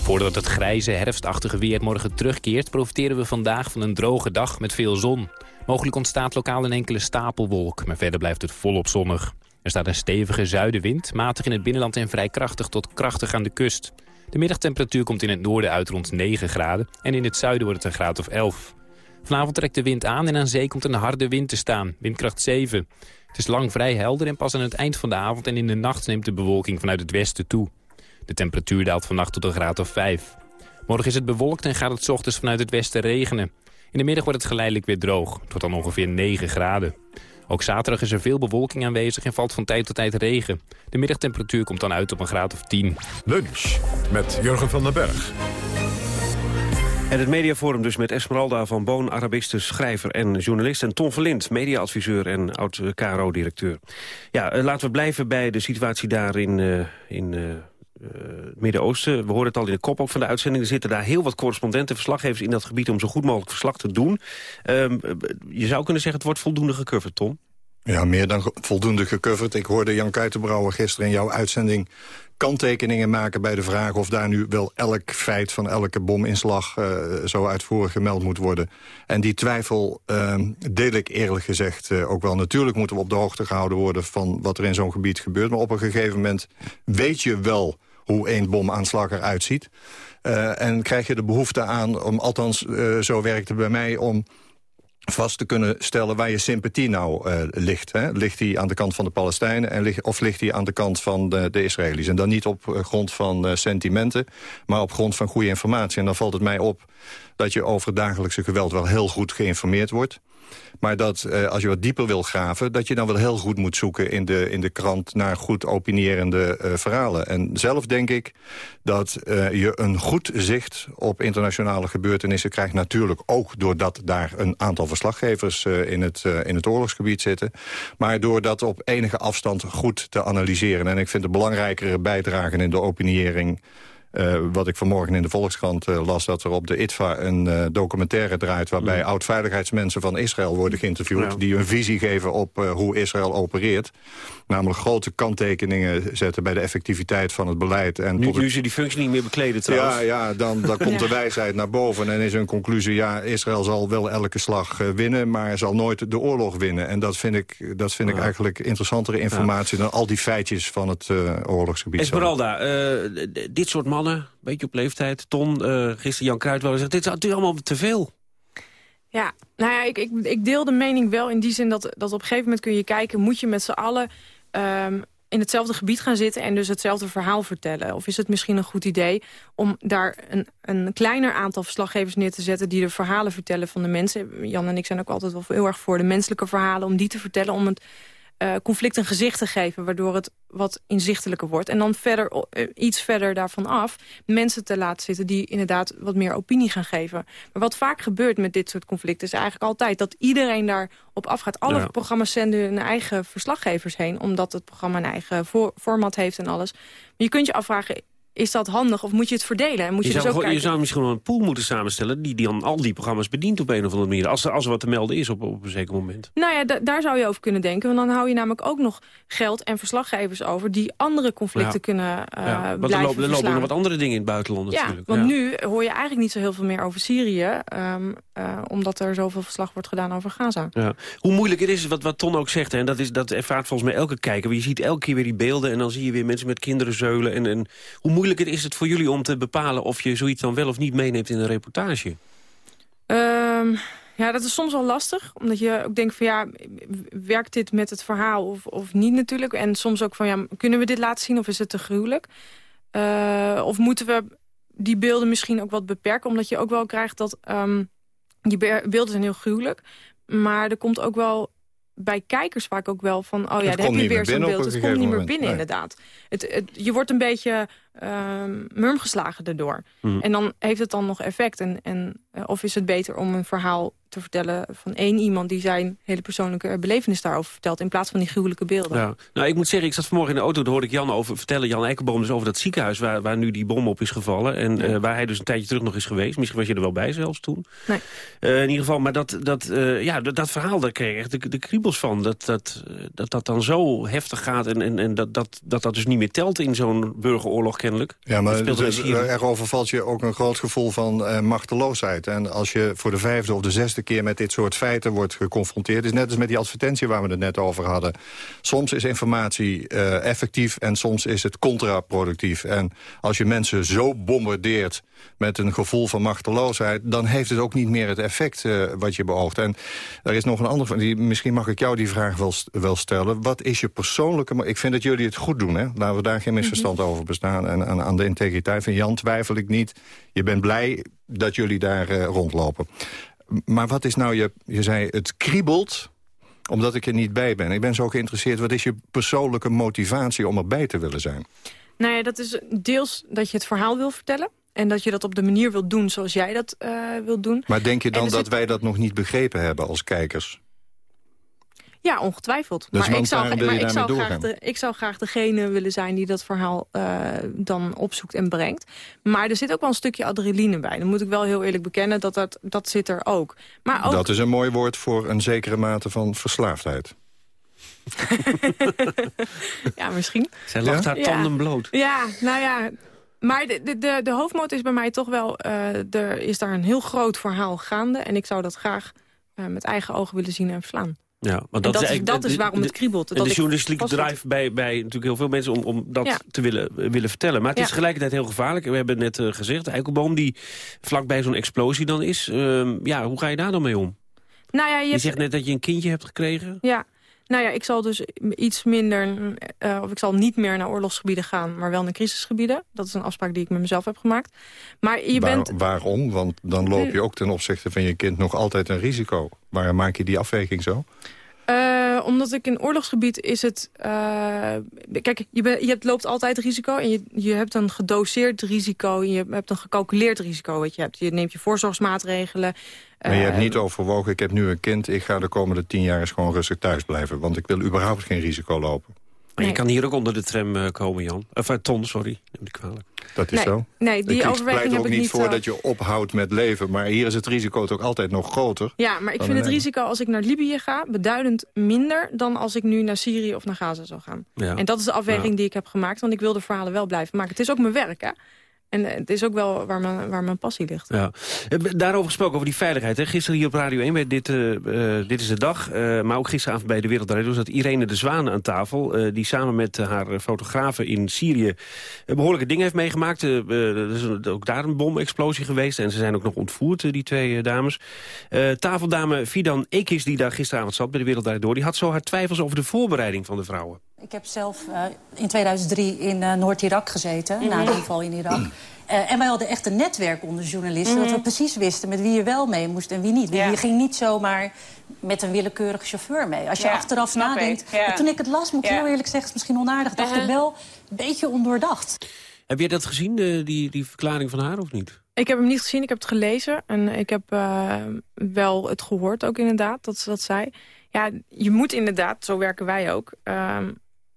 Voordat het grijze, herfstachtige weer morgen terugkeert... profiteren we vandaag van een droge dag met veel zon. Mogelijk ontstaat lokaal een enkele stapelwolk, maar verder blijft het volop zonnig. Er staat een stevige zuidenwind, matig in het binnenland en vrij krachtig tot krachtig aan de kust. De middagtemperatuur komt in het noorden uit rond 9 graden en in het zuiden wordt het een graad of 11. Vanavond trekt de wind aan en aan zee komt een harde wind te staan, windkracht 7. Het is lang vrij helder en pas aan het eind van de avond en in de nacht neemt de bewolking vanuit het westen toe. De temperatuur daalt vannacht tot een graad of 5. Morgen is het bewolkt en gaat het ochtends vanuit het westen regenen. In de middag wordt het geleidelijk weer droog. Wordt dan ongeveer 9 graden. Ook zaterdag is er veel bewolking aanwezig en valt van tijd tot tijd regen. De middagtemperatuur komt dan uit op een graad of 10. Lunch met Jurgen van den Berg. En het mediaforum dus met Esmeralda van Boon, Arabiste, schrijver en journalist... en Ton Verlind, mediaadviseur en oud-KRO-directeur. Ja, eh, laten we blijven bij de situatie daar in, uh, in uh, het Midden-Oosten. We hoorden het al in de kop ook van de uitzending. Er zitten daar heel wat correspondenten, verslaggevers in dat gebied... om zo goed mogelijk verslag te doen. Um, je zou kunnen zeggen, het wordt voldoende gecoverd, Tom. Ja, meer dan voldoende gecoverd. Ik hoorde Jan Kuitenbrouwer gisteren in jouw uitzending kanttekeningen maken bij de vraag of daar nu wel elk feit van elke bominslag uh, zo uitvoerig gemeld moet worden. En die twijfel uh, deel ik eerlijk gezegd ook wel. Natuurlijk moeten we op de hoogte gehouden worden van wat er in zo'n gebied gebeurt. Maar op een gegeven moment weet je wel hoe één bomaanslag eruit ziet. Uh, en krijg je de behoefte aan, om, althans uh, zo werkt het bij mij... om vast te kunnen stellen waar je sympathie nou uh, ligt. Hè? Ligt die aan de kant van de Palestijnen en of ligt die aan de kant van de, de Israëli's? En dan niet op grond van sentimenten, maar op grond van goede informatie. En dan valt het mij op dat je over het dagelijkse geweld wel heel goed geïnformeerd wordt. Maar dat uh, als je wat dieper wil graven... dat je dan wel heel goed moet zoeken in de, in de krant... naar goed opinierende uh, verhalen. En zelf denk ik dat uh, je een goed zicht op internationale gebeurtenissen krijgt. Natuurlijk ook doordat daar een aantal verslaggevers in, het, in het oorlogsgebied zitten. Maar door dat op enige afstand goed te analyseren. En ik vind de belangrijkere bijdragen in de opiniëring... Uh, wat ik vanmorgen in de Volkskrant uh, las... dat er op de ITVA een uh, documentaire draait... waarbij mm. oud-veiligheidsmensen van Israël worden geïnterviewd... Ja. die een visie geven op hoe Israël opereert. Namelijk grote kanttekeningen zetten bij de effectiviteit van het beleid. En nu, nu ze die functie niet meer bekleden trouwens. Ja, ja dan, dan komt de wijsheid naar boven en is een conclusie... ja, Israël zal wel elke slag winnen, maar zal nooit de oorlog winnen. En dat vind ik, dat vind ik eigenlijk interessantere informatie... dan al die feitjes van het oorlogsgebied. Esmeralda, dit soort mannen een beetje op leeftijd. Ton, uh, gisteren Jan Kruid zegt, dit is natuurlijk allemaal te veel. Ja, nou ja, ik, ik, ik, deel de mening wel in die zin dat, dat op een gegeven moment kun je kijken... moet je met z'n allen um, in hetzelfde gebied gaan zitten en dus hetzelfde verhaal vertellen? Of is het misschien een goed idee om daar een, een kleiner aantal verslaggevers neer te zetten... die de verhalen vertellen van de mensen? Jan en ik zijn ook altijd wel heel erg voor de menselijke verhalen... om die te vertellen, om het uh, conflict een gezicht te geven... waardoor het wat inzichtelijker wordt. En dan verder, uh, iets verder daarvan af mensen te laten zitten... die inderdaad wat meer opinie gaan geven. Maar wat vaak gebeurt met dit soort conflicten... is eigenlijk altijd dat iedereen daarop afgaat. Alle ja. programma's zenden hun eigen verslaggevers heen... omdat het programma een eigen voor, format heeft en alles. Maar je kunt je afvragen is dat handig of moet je het verdelen? En moet je, je, dus zou, ook je zou misschien wel een pool moeten samenstellen... die, die dan al die programma's bedient op een of andere manier. Als er, als er wat te melden is op, op een zeker moment. Nou ja, daar zou je over kunnen denken. Want dan hou je namelijk ook nog geld en verslaggevers over... die andere conflicten ja. kunnen uh, ja. Want er lopen, er lopen nog wat andere dingen in het buitenland ja, natuurlijk. Want nu hoor je eigenlijk niet zo heel veel meer over Syrië... Um, uh, omdat er zoveel verslag wordt gedaan over Gaza. Ja. Hoe moeilijk het is, wat, wat Ton ook zegt... En dat, is, dat ervaart volgens mij elke kijker. Je ziet elke keer weer die beelden... en dan zie je weer mensen met kinderen zeulen. En, en hoe moeilijk het is het voor jullie om te bepalen of je zoiets dan wel of niet meeneemt in een reportage? Um, ja, dat is soms wel lastig. Omdat je ook denkt van ja, werkt dit met het verhaal of, of niet natuurlijk? En soms ook van ja, kunnen we dit laten zien of is het te gruwelijk? Uh, of moeten we die beelden misschien ook wat beperken. Omdat je ook wel krijgt dat... Um, die beelden zijn heel gruwelijk. Maar er komt ook wel bij kijkers vaak ook wel van... oh ja, daar heb je weer zo'n beeld. Het komt niet meer binnen, inderdaad. Het, je wordt een beetje um, murm geslagen daardoor. Mhm. En dan heeft het dan nog effect. En, en, uh, of is het beter om een verhaal te vertellen van één iemand... die zijn hele persoonlijke belevenis daarover vertelt... in plaats van die gruwelijke beelden. Ja. Nou, ik moet zeggen, ik zat vanmorgen in de auto... daar hoorde ik Jan over vertellen, Jan Eikenboom... dus over dat ziekenhuis waar, waar nu die bom op is gevallen... en uh, waar hij dus een tijdje terug nog is geweest. Misschien was je er wel bij zelfs toen. Nee. Uh, in ieder geval, maar dat, dat, ja, dat, dat, verhaal, daar kreeg ik echt de, de kriebels van. Dat dat, dat dat dan zo heftig gaat... en, en, en dat, dat, dat dat dus niet meer telt in zo'n burgeroorlog kennelijk. Ja, maar erover valt je ook een groot gevoel van uh, machteloosheid. En als je voor de vijfde of de zesde keer met dit soort feiten wordt geconfronteerd... is net als met die advertentie waar we het net over hadden. Soms is informatie uh, effectief en soms is het contraproductief. En als je mensen zo bombardeert met een gevoel van machteloosheid... dan heeft het ook niet meer het effect uh, wat je beoogt. En er is nog een andere die Misschien mag ik jou die vraag wel, wel stellen. Wat is je persoonlijke... Ik vind dat jullie het goed doen, hè? Laten we daar geen misverstand mhm. over bestaan. Aan, aan de integriteit van Jan twijfel ik niet. Je bent blij dat jullie daar uh, rondlopen. Maar wat is nou je... Je zei, het kriebelt omdat ik er niet bij ben. Ik ben zo geïnteresseerd, wat is je persoonlijke motivatie om erbij te willen zijn? Nou ja, dat is deels dat je het verhaal wil vertellen. En dat je dat op de manier wilt doen zoals jij dat uh, wilt doen. Maar denk je dan dat wij dat nog niet begrepen hebben als kijkers? Ja, ongetwijfeld. Dus maar, ik zou, maar ik, zou graag de, ik zou graag degene willen zijn die dat verhaal uh, dan opzoekt en brengt. Maar er zit ook wel een stukje adrenaline bij. Dan moet ik wel heel eerlijk bekennen, dat, dat, dat zit er ook. Maar ook... Dat is een mooi woord voor een zekere mate van verslaafdheid. ja, misschien. Zij lacht haar tanden bloot. Ja, nou ja... Maar de, de, de, hoofdmoot is bij mij toch wel... Uh, er is daar een heel groot verhaal gaande. En ik zou dat graag uh, met eigen ogen willen zien en verslaan. Ja, maar dat, is, dat is waarom het kriebelt. En de journalistieke drive bij, bij natuurlijk heel veel mensen om, om dat te willen, willen vertellen. Maar het is tegelijkertijd heel gevaarlijk. We hebben net uh, gezegd, de Eikelboom die vlakbij zo'n explosie dan is. Uh, ja, hoe ga je daar dan mee om? Nou ja, je, je zegt net dat je een kindje hebt gekregen. Ja, nou ja, ik zal dus iets minder, uh, of ik zal niet meer naar oorlogsgebieden gaan, maar wel naar crisisgebieden. Dat is een afspraak die ik met mezelf heb gemaakt. Maar je bent... Waarom? Want dan loop je ook ten opzichte van je kind nog altijd een risico. Waar maak je die afweging zo? Uh, omdat ik in oorlogsgebied is het... Uh, kijk, je, ben, je hebt, loopt altijd risico en je, je hebt een gedoseerd risico... en je hebt een gecalculeerd risico wat je hebt. Je neemt je voorzorgsmaatregelen. Maar je hebt niet overwogen, ik heb nu een kind... ik ga de komende tien jaar eens gewoon rustig thuis blijven. Want ik wil überhaupt geen risico lopen. Maar je kan hier ook onder de tram komen, Jan. Of Ton, sorry. Neem die kwalijk. Dat is zo. Nee, die overweging heb ook niet voor dat je ophoudt met leven. Maar hier is het risico toch altijd nog groter. Ja, maar ik vind het risico als ik naar Libië ga... beduidend minder dan als ik nu naar Syrië of naar Gaza zou gaan. Ja. En dat is de afweging die ik heb gemaakt. Want ik wil de verhalen wel blijven maken. Het is ook mijn werk, hè. En het is ook wel waar mijn, waar mijn passie ligt. Ja. Eh, daarover gesproken, over die veiligheid. Hè. Gisteren hier op Radio 1 bij Dit, uh, dit is de Dag. Maar ook gisteravond bij De Wereld Radio zat Irene de Zwaan aan tafel. Die samen met haar fotografen in Syrië behoorlijke dingen heeft meegemaakt. er is ook daar een bomexplosie geweest. En ze zijn ook nog ontvoerd, die twee dames. tafeldame Fidan Ekis, die daar gisteravond zat bij De Wereld Radio, die had zo haar twijfels over de voorbereiding van de vrouwen. Ik heb zelf uh, in 2003 in uh, Noord-Irak gezeten, mm -hmm. na de inval in Irak. Uh, en wij hadden echt een netwerk onder journalisten... Mm -hmm. dat we precies wisten met wie je wel mee moest en wie niet. Ja. Je ging niet zomaar met een willekeurige chauffeur mee. Als je ja, achteraf nadenkt... Ja. Toen ik het las, moet ik heel eerlijk zeggen... is misschien onaardig, dacht -huh. ik wel een beetje ondoordacht. Heb jij dat gezien, de, die, die verklaring van haar, of niet? Ik heb hem niet gezien, ik heb het gelezen. En ik heb wel het gehoord ook inderdaad, dat ze dat zei. Ja, je moet inderdaad, zo werken wij ook... Uh,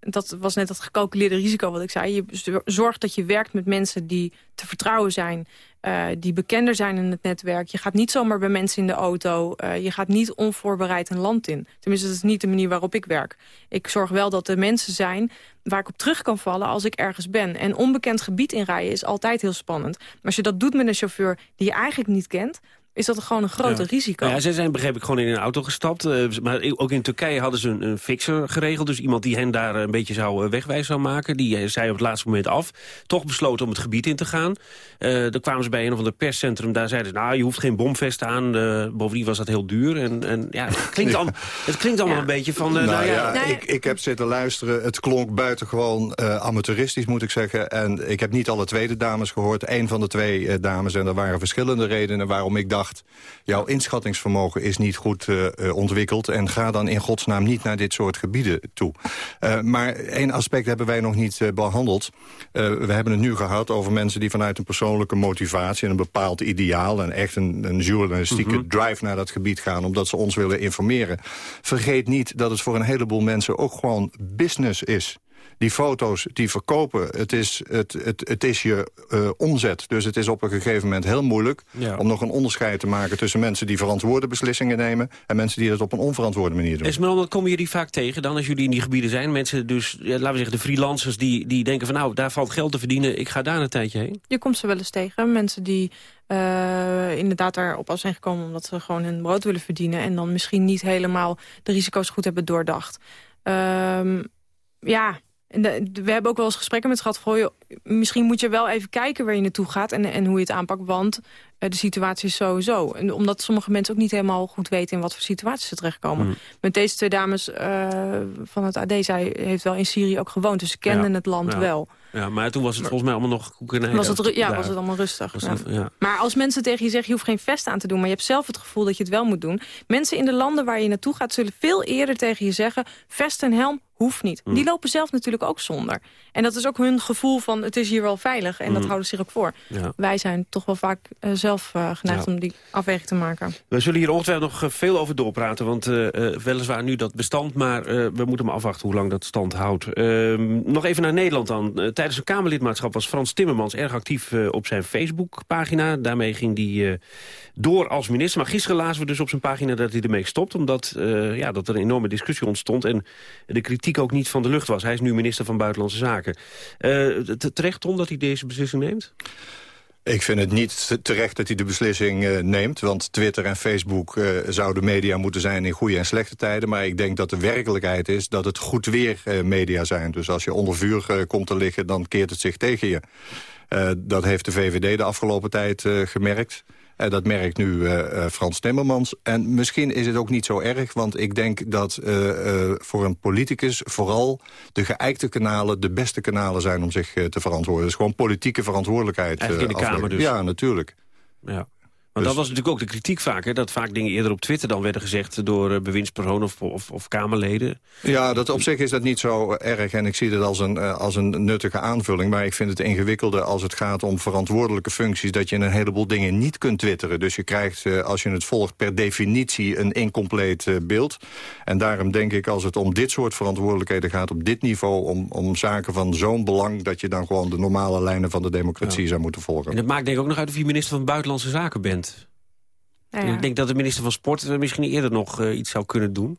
dat was net dat gecalculeerde risico wat ik zei. Je zorgt dat je werkt met mensen die te vertrouwen zijn. Uh, die bekender zijn in het netwerk. Je gaat niet zomaar bij mensen in de auto. Uh, je gaat niet onvoorbereid een land in. Tenminste, dat is niet de manier waarop ik werk. Ik zorg wel dat er mensen zijn waar ik op terug kan vallen als ik ergens ben. En onbekend gebied inrijden is altijd heel spannend. Maar als je dat doet met een chauffeur die je eigenlijk niet kent is dat gewoon een grote risico. Nou ja, zij zijn, begreep ik, gewoon in een auto gestapt. Uh, maar ook in Turkije hadden ze een, een, fixer geregeld. Dus iemand die hen daar een beetje zou uh, wegwijs zou maken. Die zei op het laatste moment af. Toch besloten om het gebied in te gaan. Uh, dan kwamen ze bij een of ander perscentrum. Daar zeiden ze, nou, je hoeft geen bomvest aan. bovendien was dat heel duur. En, en ja, het klinkt, al, het klinkt allemaal een beetje van... nou, nou, ja, ja ik, ik heb zitten luisteren. Het klonk buitengewoon amateuristisch, moet ik zeggen. En ik heb niet alle tweede dames gehoord. Eén van de twee dames. En er waren verschillende redenen waarom ik dacht jouw inschattingsvermogen is niet goed uh, ontwikkeld... en ga dan in godsnaam niet naar dit soort gebieden toe. Uh, maar één aspect hebben wij nog niet uh, behandeld. we hebben het nu gehad over mensen die vanuit een persoonlijke motivatie... en een bepaald ideaal en echt een, een journalistieke mm -hmm. drive naar dat gebied gaan... omdat ze ons willen informeren. Vergeet niet dat het voor een heleboel mensen ook gewoon business is die foto's die verkopen, het is, het, het, het is je uh, omzet. Dus het is op een gegeven moment heel moeilijk... Ja. om nog een onderscheid te maken tussen mensen die verantwoorde beslissingen nemen... en mensen die dat op een onverantwoorde manier doen. Esmeralda, komen jullie vaak tegen dan als jullie in die gebieden zijn? Mensen dus, ja, laten we zeggen, de freelancers die, die denken van... nou, daar valt geld te verdienen, ik ga daar een tijdje heen. Je komt ze wel eens tegen. Mensen die uh, inderdaad daarop af zijn gekomen... omdat ze gewoon hun brood willen verdienen... en dan misschien niet helemaal de risico's goed hebben doordacht. Um, ja, we hebben ook wel eens gesprekken met gehad van... misschien moet je wel even kijken waar je naartoe gaat en, en hoe je het aanpakt. Want uh, de situatie is sowieso. En omdat sommige mensen ook niet helemaal goed weten... in wat voor situaties ze terechtkomen. Mm. Met deze twee dames uh, van het AD, zij heeft wel in Syrië ook gewoond. Dus ze kenden het land ja. wel. Ja, maar toen was het volgens mij allemaal nog koekenij. Was het, ja, was het allemaal rustig. Het, ja. Maar als mensen tegen je zeggen, je hoeft geen vest aan te doen... maar je hebt zelf het gevoel dat je het wel moet doen. Mensen in de landen waar je naartoe gaat... zullen veel eerder tegen je zeggen, vest en helm hoeft niet. Mm. Die lopen zelf natuurlijk ook zonder. En dat is ook hun gevoel van, het is hier wel veilig. En dat Mm. houden ze zich ook voor. Ja. Wij zijn toch wel vaak uh, zelf uh, geneigd Ja. om die afweging te maken. We zullen hier ongetwijfeld nog eh, veel over doorpraten. Want uh, weliswaar nu dat bestand, maar we moeten maar afwachten hoe lang dat stand houdt. Ehm, nog even naar Nederland dan. tijdens een Kamerlidmaatschap was Frans Timmermans erg actief op zijn Facebookpagina. Daarmee ging hij door als minister. Maar gisteren lazen we dus op zijn pagina dat hij ermee stopt. Omdat ja, dat er een enorme discussie ontstond. En de kritiek ook niet van de lucht was. Hij is nu minister van Buitenlandse Zaken. terecht, Tom, dat hij deze beslissing neemt? Ik vind het niet terecht dat hij de beslissing uh, neemt. Want Twitter en Facebook uh, zouden media moeten zijn in goede en slechte tijden. Maar ik denk dat de werkelijkheid is dat het goed weer media zijn. Dus als je onder vuur komt te liggen, dan keert het zich tegen je. dat heeft de VVD de afgelopen tijd gemerkt. Uh, dat merkt nu uh, Frans Timmermans. En misschien is het ook niet zo erg, want ik denk dat voor een politicus... vooral de geëikte kanalen de beste kanalen zijn om zich te verantwoorden. Dus gewoon politieke verantwoordelijkheid. Eigenlijk in de Kamer dus? Ja, natuurlijk. Ja. Want dat was natuurlijk ook de kritiek vaak, hè? dat vaak dingen eerder op Twitter dan werden gezegd door uh, bewindspersonen of, of, of, Kamerleden. Ja, dat op zich is dat niet zo erg en ik zie dat als een, uh, als een nuttige aanvulling. Maar ik vind het ingewikkelde als het gaat om verantwoordelijke functies... dat je een heleboel dingen niet kunt twitteren. Dus je krijgt, uh, als je het volgt, per definitie een incompleet beeld. En daarom denk ik, als het om dit soort verantwoordelijkheden gaat... op dit niveau, om, om zaken van zo'n belang... dat je dan gewoon de normale lijnen van de democratie ja. zou moeten volgen. En dat maakt denk ik ook nog uit of je minister van Buitenlandse Zaken bent. Ja. Ik denk dat de minister van Sport misschien eerder nog uh, iets zou kunnen doen.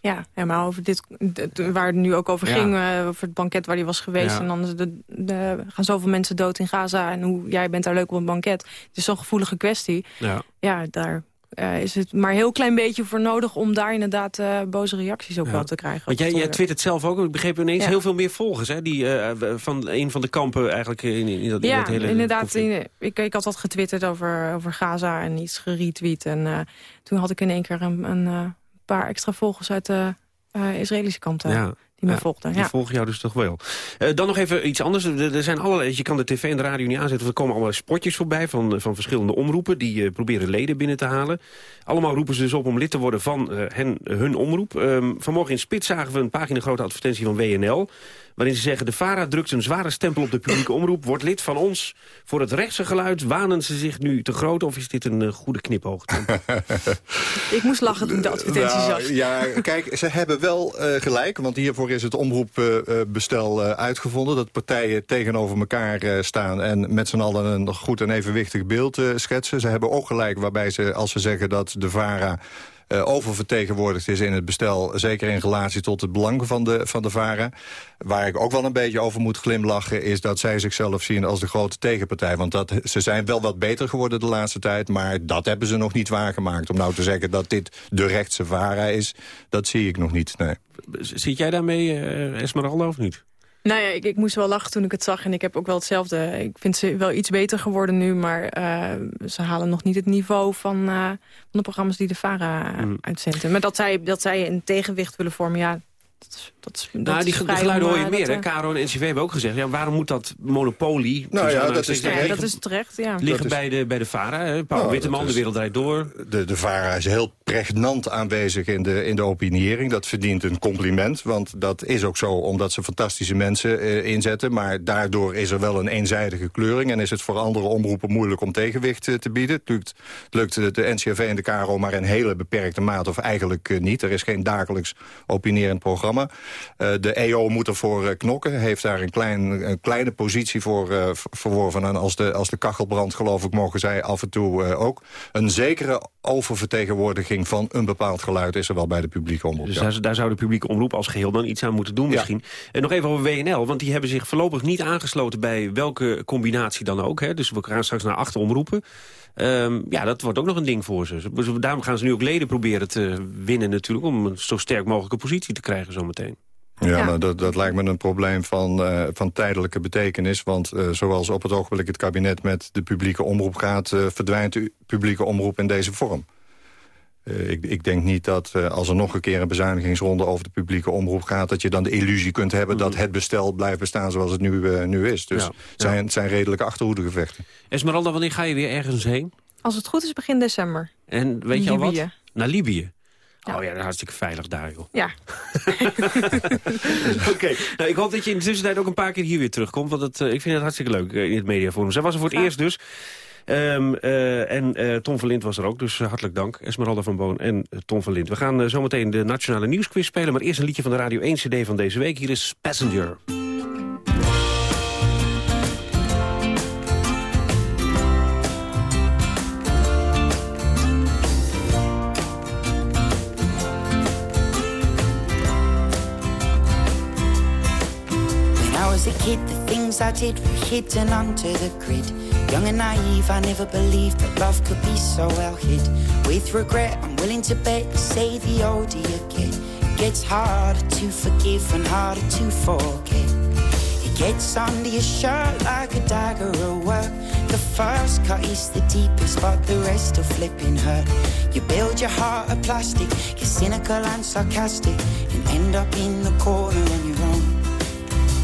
Ja, maar over dit, waar het nu ook over Ja. ging, uh, over het banket waar hij was geweest... Ja. en dan de, de, gaan zoveel mensen dood in Gaza... en hoe jij bent daar leuk op een banket. Het is zo'n gevoelige kwestie. Ja. Ja, daar uh, is het maar een heel klein beetje voor nodig... om daar inderdaad uh, boze reacties ook Ja. wel te krijgen. Want jij, jij Twitter. twittert zelf ook, ik begreep ineens Ja. heel veel meer volgers. Hè? Die, uh, van een van de kampen eigenlijk in, in, dat, in Ja, dat hele inderdaad. in- ik, ik had wat getwitterd over, over Gaza en iets geretweet. En uh, toen had ik in één keer een, een paar extra volgers uit de Israëlische kant Ja. Die me Ja, volgden. Die volgen jou dus toch wel. Eh, dan nog even iets anders. Er, zijn allerlei, je kan de tv en de radio niet aanzetten. Er komen allemaal spotjes voorbij van, van verschillende omroepen. Die eh, proberen leden binnen te halen. Allemaal roepen ze dus op om lid te worden van eh, hen, hun omroep. Ehm, vanmorgen in Spits zagen we een pagina grote advertentie van WNL. Waarin ze zeggen, de VARA drukt een zware stempel op de publieke omroep. Wordt lid van ons. Voor het rechtse geluid wanen ze zich nu te groot. Of is dit een eh, goede knipoog? Ik moest lachen toen ik de advertentie Nou, zag. Ja, kijk, ze hebben wel eh, gelijk. Want hiervoor is het omroepbestel eh, uitgevonden. Dat partijen tegenover elkaar eh, staan... en met z'n allen een goed en evenwichtig beeld eh, schetsen. Ze hebben ook gelijk waarbij ze, als ze zeggen dat de VARA... uh, oververtegenwoordigd is in het bestel. Zeker in relatie tot het belang van de, van de VARA. Waar ik ook wel een beetje over moet glimlachen... is dat zij zichzelf zien als de grote tegenpartij. Want dat, ze zijn wel wat beter geworden de laatste tijd... maar dat hebben ze nog niet waargemaakt. Om nou te zeggen dat dit de rechtse VARA is, dat zie ik nog niet. Nee. Zit jij daarmee, uh, Esmeralda, of niet? Nou ja, ik, ik, moest wel lachen toen ik het zag. En ik heb ook wel hetzelfde. Ik vind ze wel iets beter geworden nu. Maar uh, ze halen nog niet het niveau van, uh, van de programma's die de VARA mm. uitzenden. Maar dat zij, dat zij een tegenwicht willen vormen, ja, dat, dat nou, die, geluiden hoor je meer. Hè? Caro en NCV hebben ook gezegd... Ja, waarom moet dat monopolie... Nou ja, dat is, ja, dat is terecht, ja. Liggen bij, de, bij de VARA. Hè? Paul nou, Witteman, de wereld draait door. De, de VARA is heel pregnant aanwezig in de, in de opiniëring. Dat verdient een compliment, want dat is ook zo... omdat ze fantastische mensen uh, inzetten. Maar daardoor is er wel een eenzijdige kleuring... en is het voor andere omroepen moeilijk om tegenwicht uh, te bieden. Het lukt, het lukt de NCV en de KRO maar in hele beperkte mate... of eigenlijk uh, niet. Er is geen dagelijks opinierend programma. De EO moet ervoor knokken. Heeft daar een, klein, een kleine positie voor verworven. En als de, als de kachelbrand, geloof ik, mogen zij af en toe ook. Een zekere oververtegenwoordiging van een bepaald geluid is er wel bij de publieke omroep. Dus daar, daar, zou de publieke omroep als geheel dan iets aan moeten doen misschien. En nog even over WNL, want die hebben zich voorlopig niet aangesloten... bij welke combinatie dan ook. Hè? Dus we gaan straks naar acht omroepen. Um, ja, dat wordt ook nog een ding voor ze. Dus daarom gaan ze nu ook leden proberen te winnen natuurlijk... om een zo sterk mogelijke positie te krijgen zometeen. Ja, ja. Nou, dat, dat lijkt me een probleem van, uh, van tijdelijke betekenis. Want uh, zoals op het ogenblik het kabinet met de publieke omroep gaat... Uh, verdwijnt de publieke omroep in deze vorm. Uh, ik, ik, denk niet dat uh, als er nog een keer een bezuinigingsronde over de publieke omroep gaat... dat je dan de illusie kunt hebben dat mhm. het bestel blijft bestaan zoals het nu, uh, nu is. Dus ja, het zijn, zijn redelijke achterhoedegevechten. Esmeralda, wanneer ga je weer ergens heen? Als het goed is begin december. En weet je al wat? Naar Libië? Ja. Oh ja, hartstikke veilig daar, joh. Ja. Oké, okay. nou, ik hoop dat je in de tussentijd ook een paar keer hier weer terugkomt. Want het, ik vind het hartstikke leuk in het mediaforum. Zij was er voor het eerst dus. Um, uh, en uh, Tom van Lint was er ook, dus uh, hartelijk dank. Esmeralda van Boon en Tom van Lint. We gaan zometeen de Nationale Nieuwsquiz spelen... maar eerst een liedje van de Radio 1 CD van deze week. Hier is Passenger. a the things I did were hidden the grid. Young and naive, I never believed that love could be so well hid. With regret, I'm willing to bet, say the older you get, it gets harder to forgive and harder to forget. It gets under your shirt like a dagger at work. The first cut is the deepest, but the rest are flipping hurt. You build your heart of plastic, you're cynical and sarcastic, and end up in the corner your own.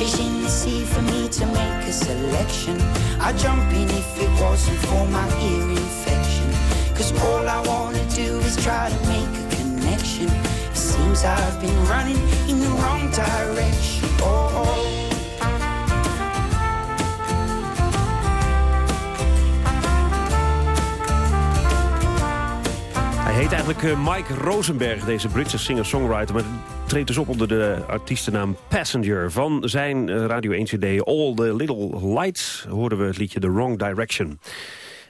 There's fish in the sea for me to make a selection. I'd jump in if it wasn't for my ear infection. Cause all I wanna do is try to make a connection. It seems I've been running in the wrong direction. Oh. oh. heet eigenlijk eh, Mike Rosenberg, deze Britse singer-songwriter. Maar treedt dus op onder de artiestennaam Passenger. Van zijn eh, Radio 1 CD All the Little Lights hoorden we het liedje The Wrong Direction.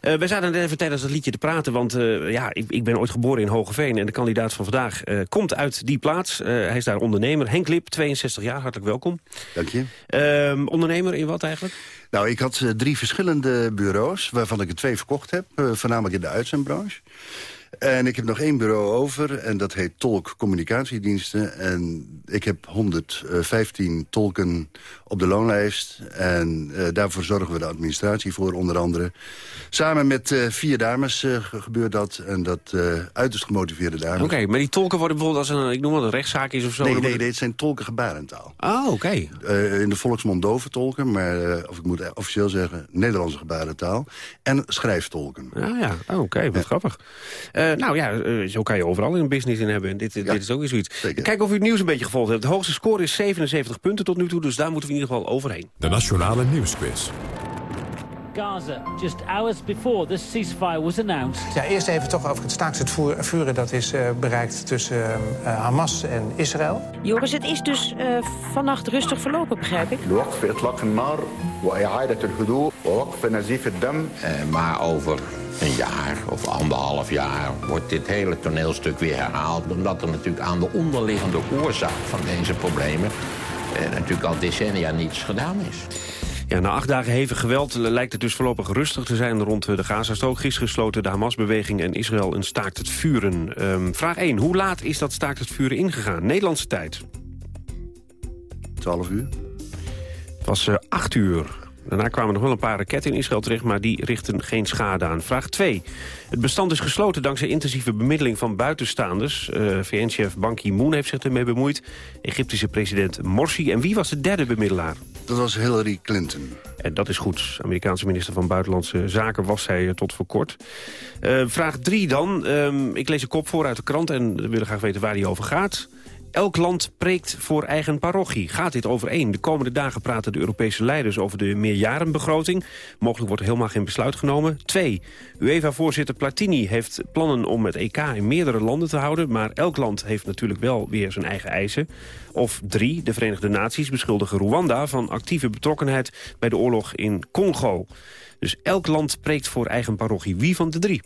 Uh, wij zaten net even tijdens dat liedje te praten, want uh, ja, ik, ik, ben ooit geboren in Hogeveen... en de kandidaat van vandaag uh, komt uit die plaats. hij is daar ondernemer. Henk Lip, 62 jaar, hartelijk welkom. Dank je. Ehm, ondernemer in wat eigenlijk? Nou, ik had drie verschillende bureaus, waarvan ik er twee verkocht heb. voornamelijk in de uitzendbranche. En ik heb nog één bureau over en dat heet Tolk Communicatiediensten. En ik heb 115 tolken op de loonlijst. En uh, daarvoor zorgen we de administratie voor, onder andere. Samen met uh, vier dames uh, gebeurt dat. En dat uiterst gemotiveerde dames. Oké, maar die tolken worden bijvoorbeeld als een, ik noem wat, een rechtszaak is of zo? Nee, nee, nee het zijn tolken gebarentaal. Ah, oké. Okay. in de volksmond dove tolken, maar of ik moet officieel zeggen... Nederlandse gebarentaal. En schrijftolken. Ah ja, oh, oké, wat grappig. nou ja, zo kan je overal een business in hebben. Dit, dit is ook zoiets. Kijk of u het nieuws een beetje gevolgd hebt. De hoogste score is 77 punten tot nu toe, dus daar moeten we in ieder geval overheen. De Nationale Nieuwsquiz. Gaza, just hours before the ceasefire was announced. Ja, eerst even toch over het staakt het vuren dat is uh, bereikt tussen uh, Hamas en Israël. Joris, het is dus uh, vannacht rustig verlopen, begrijp ik? maar over een jaar of anderhalf jaar wordt dit hele toneelstuk weer herhaald. Omdat er natuurlijk aan de onderliggende oorzaak van deze problemen eh, natuurlijk al decennia niets gedaan is. Ja, na acht dagen hevig geweld lijkt het dus voorlopig rustig te zijn rond de Gazastrook. Gisteren gesloten de Hamas-beweging en Israël een staakt het vuren. Um, vraag 1. Hoe laat is dat staakt het vuren ingegaan? Nederlandse tijd. 12 uur. Het was uh, 8 uur. Daarna kwamen nog wel een paar raketten in Israël terecht... maar die richten geen schade aan. Vraag 2. Het bestand is gesloten dankzij intensieve bemiddeling van buitenstaanders. Uh, eh, VN-chef Ban Ki-moon heeft zich ermee bemoeid. Egyptische president Morsi. En wie was de derde bemiddelaar? Dat was Hillary Clinton. En dat is goed. Amerikaanse minister van Buitenlandse Zaken was zij eh, tot voor kort. Uh, vraag 3 dan. Um, ik lees een kop voor uit de krant en we willen graag weten waar die over gaat. Elk land preekt voor eigen parochie. Gaat dit overeen? De komende dagen praten de Europese leiders over de meerjarenbegroting. Mogelijk wordt helemaal geen besluit genomen. Twee, UEFA-voorzitter Platini heeft plannen om het EK in meerdere landen te houden... maar elk land heeft natuurlijk wel weer zijn eigen eisen. Of drie, de Verenigde Naties beschuldigen Rwanda... van actieve betrokkenheid bij de oorlog in Congo. Dus elk land preekt voor eigen parochie. Wie van de drie?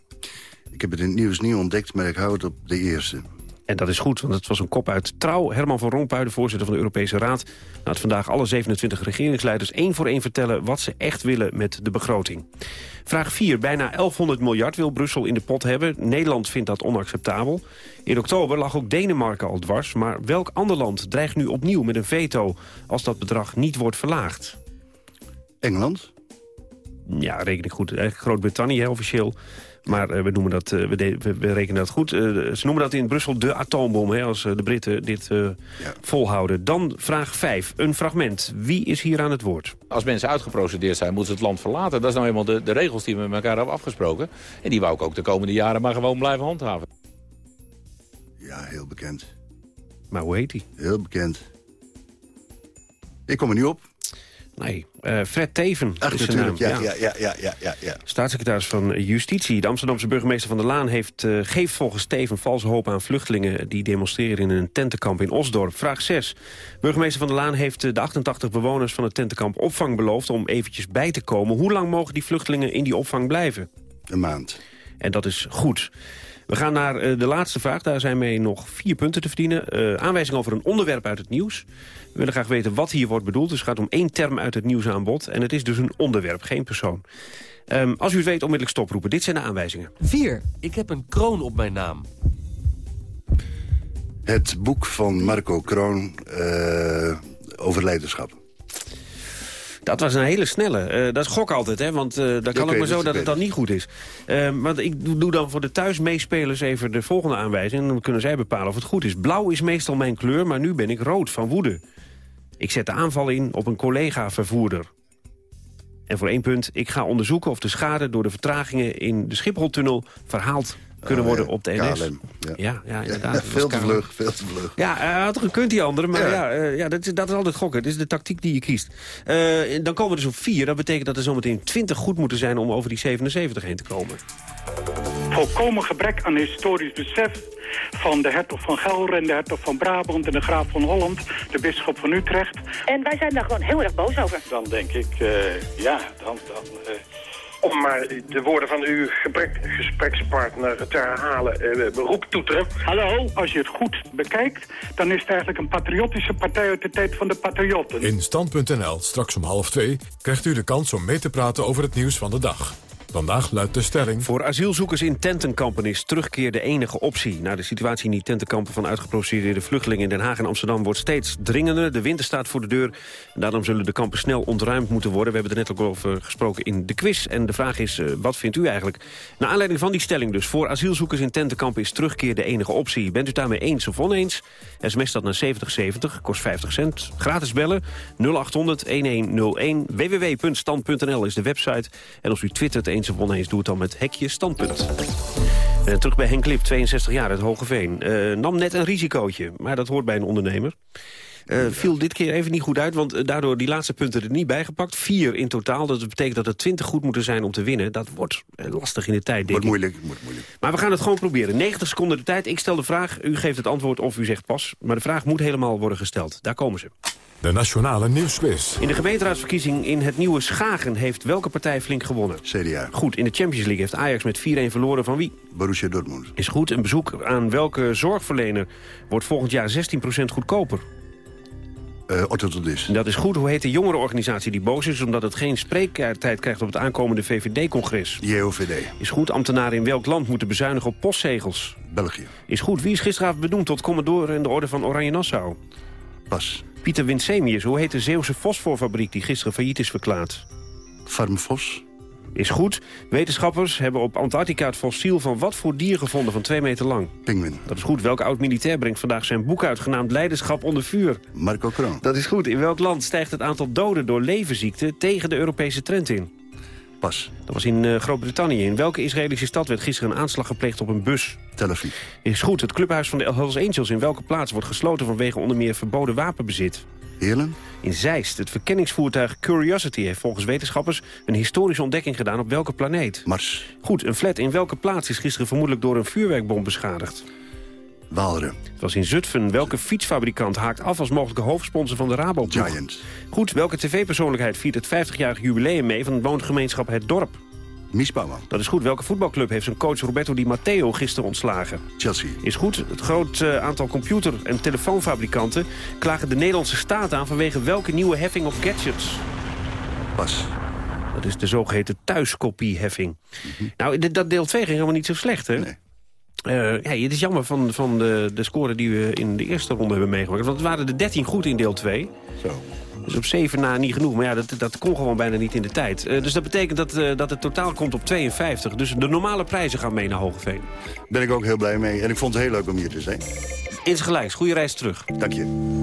Ik heb het in het nieuws niet ontdekt, maar ik hou het op de eerste. En dat is goed, want het was een kop uit trouw. Herman van Rompuy, de voorzitter van de Europese Raad... laat vandaag alle 27 regeringsleiders één voor één vertellen... wat ze echt willen met de begroting. Vraag 4. Bijna 1100 miljard wil Brussel in de pot hebben. Nederland vindt dat onacceptabel. In oktober lag ook Denemarken al dwars. Maar welk ander land dreigt nu opnieuw met een veto... als dat bedrag niet wordt verlaagd? Engeland? Ja, reken ik goed. Groot-Brittannië officieel. Maar uh, we, noemen dat, uh, we, we, rekenen dat goed. Uh, ze noemen dat in Brussel de atoombom, hè, als de Britten dit ja. volhouden. Dan vraag 5, een fragment. Wie is hier aan het woord? Als mensen uitgeprocedeerd zijn, moeten ze het land verlaten. Dat is nou eenmaal de, de regels die we met elkaar hebben afgesproken. En die wou ik ook de komende jaren maar gewoon blijven handhaven. Ja, heel bekend. Maar hoe heet hij? Heel bekend. Ik kom er niet op. Nee, uh, Fred Teven Ach, is natuurlijk, ja, ja. Ja, ja, ja, ja, ja, Staatssecretaris van Justitie. De Amsterdamse burgemeester Van der Laan heeft, uh, geeft volgens Teven valse hoop aan vluchtelingen... die demonstreren in een tentenkamp in Osdorp. Vraag 6. Burgemeester Van der Laan heeft eh, de 88 bewoners van het tentenkamp opvang beloofd... om eventjes bij te komen. Hoe lang mogen die vluchtelingen in die opvang blijven? Een maand. En dat is goed. We gaan naar de laatste vraag. Daar zijn mee nog vier punten te verdienen. Uh, aanwijzing over een onderwerp uit het nieuws. We willen graag weten wat hier wordt bedoeld. Dus het gaat om één term uit het nieuwsaanbod. En het is dus een onderwerp, geen persoon. Um, als u het weet, onmiddellijk stoproepen. Dit zijn de aanwijzingen. 4. Ik heb een kroon op mijn naam. Het boek van Marco Kroon uh, over leiderschap. Dat was een hele snelle. Uh, dat is gok altijd, hè? want uh, dan kan ook maar zo dat het dan niet goed is. Uh, maar ik doe dan voor de thuismeespelers even de volgende aanwijzing... en dan kunnen zij bepalen of het goed is. Blauw is meestal mijn kleur, maar nu ben ik rood van woede. Ik zet de aanval in op een collega-vervoerder. En voor één punt, ik ga onderzoeken of de schade door de vertragingen in de Schipholtunnel verhaald kunnen oh, worden op de NS. KLM, ja. ja, ja, inderdaad. veel te vlug, veel te vlug. Ja, hij had gekund die andere, maar ja, ja, uh, ja dat, is, dat, is, altijd gokken. Dit is de tactiek die je kiest. Uh, dan komen we dus op vier. Dat betekent dat er zometeen 20 goed moeten zijn om over die 77 heen te komen. Volkomen gebrek aan historisch besef van de hertog van Gelre en de hertog van Brabant en de graaf van Holland, de bisschop van Utrecht. En wij zijn daar gewoon heel erg boos over. Dan denk ik, uh, ja, dan... dan om maar de woorden van uw gebrek, gesprekspartner te herhalen, uh, beroep toeteren. Hallo, als je het goed bekijkt, dan is het eigenlijk een patriotische partij uit de tijd van de patriotten. In Stand.nl, straks om half twee, krijgt u de kans om mee te praten over het nieuws van de dag. Vandaag luidt de stelling... Voor asielzoekers in tentenkampen is terugkeer de enige optie. Nou, de situatie in die tentenkampen van uitgeprocedeerde vluchtelingen in Den Haag en Amsterdam wordt steeds dringender. De winter staat voor de deur. En daarom zullen de kampen snel ontruimd moeten worden. We hebben er net ook over gesproken in de quiz. En de vraag is, uh, wat vindt u eigenlijk? Naar aanleiding van die stelling dus. Voor asielzoekers in tentenkampen is terugkeer de enige optie. Bent u daarmee eens of oneens? SMS dat naar 7070, kost 50 cent. Gratis bellen 0800-1101. www.stand.nl is de website. En als u twittert eens of oneens, doe het dan met hekje standpunt. Uh, terug bij Henk Lip, 62 jaar uit Hogeveen. Uh, nam net een risicootje, maar dat hoort bij een ondernemer. Uh, viel dit keer even niet goed uit, want daardoor die laatste punten er niet bijgepakt. Vier in totaal, dat betekent dat er twintig goed moeten zijn om te winnen. Dat wordt lastig in de tijd, denk wordt moeilijk, wordt moeilijk. Maar we gaan het gewoon proberen. 90 seconden de tijd, ik stel de vraag, u geeft het antwoord of u zegt pas. Maar de vraag moet helemaal worden gesteld. Daar komen ze. De Nationale Nieuwsquiz. In de gemeenteraadsverkiezing in het nieuwe Schagen heeft welke partij flink gewonnen? CDA. Goed, in de Champions League heeft Ajax met 4-1 verloren van wie? Borussia Dortmund. Is goed, een bezoek aan welke zorgverlener wordt volgend jaar 16% goedkoper? Uh, orthodontist. Dat is goed. Hoe heet de jongerenorganisatie die boos is... omdat het geen spreektijd krijgt op het aankomende VVD-congres? JOVD. Is goed. Ambtenaren in welk land moeten bezuinigen op postzegels? België. Is goed. Wie is gisteravond benoemd tot commodore in de orde van Oranje Nassau? Pas. Pieter Winsemius, hoe heet de Zeeuwse fosforfabriek die gisteren failliet is verklaard? Farmfos. Is goed. Wetenschappers hebben op Antarctica het fossiel van wat voor dier gevonden van twee meter lang? Pinguïn. Dat is goed. Welke oud-militair brengt vandaag zijn boek uit genaamd Leiderschap onder vuur? Marco Kroon. Dat is goed. In welk land stijgt het aantal doden door levenziekten tegen de Europese trend in? Pas. Dat was in uh, Groot-Brittannië. In welke Israëlische stad werd gisteren een aanslag gepleegd op een bus? Tel Aviv. Is goed. Het clubhuis van de Hells Angels in welke plaats wordt gesloten vanwege onder meer verboden wapenbezit? Heerlen. In Zeist. Het verkenningsvoertuig Curiosity heeft volgens wetenschappers een historische ontdekking gedaan op welke planeet? Mars. Goed. Een flat in welke plaats is gisteren vermoedelijk door een vuurwerkbom beschadigd? Waalre. Het was in Zutphen. Welke fietsfabrikant haakt af als mogelijke hoofdsponsor van de Rabo? Giant. Goed. Welke tv-persoonlijkheid viert het 50-jarig jubileum mee van het woongemeenschap Het Dorp? Mies Bouwman. Dat is goed. Welke voetbalclub heeft zijn coach Roberto Di Matteo gisteren ontslagen? Chelsea. Is goed. Het groot uh, aantal computer- en telefoonfabrikanten klagen de Nederlandse staat aan vanwege welke nieuwe heffing op gadgets? Pas. Dat is de zogeheten thuiskopieheffing. Mm -hmm. Nou, dat deel 2 ging helemaal niet zo slecht, hè? Nee. Uh, ja, het is jammer van, van de, de score die we in de eerste ronde hebben meegemaakt. Want het waren de 13 goed in deel 2. Zo. Dus op 7 na niet genoeg. Maar ja, dat, dat kon gewoon bijna niet in de tijd. Uh, dus dat betekent dat, uh, dat het totaal komt op 52. Dus de normale prijzen gaan mee naar Hogeveen. Ben ik ook heel blij mee. En ik vond het heel leuk om hier te zijn. Insgelijks. Goede reis terug. Dank je.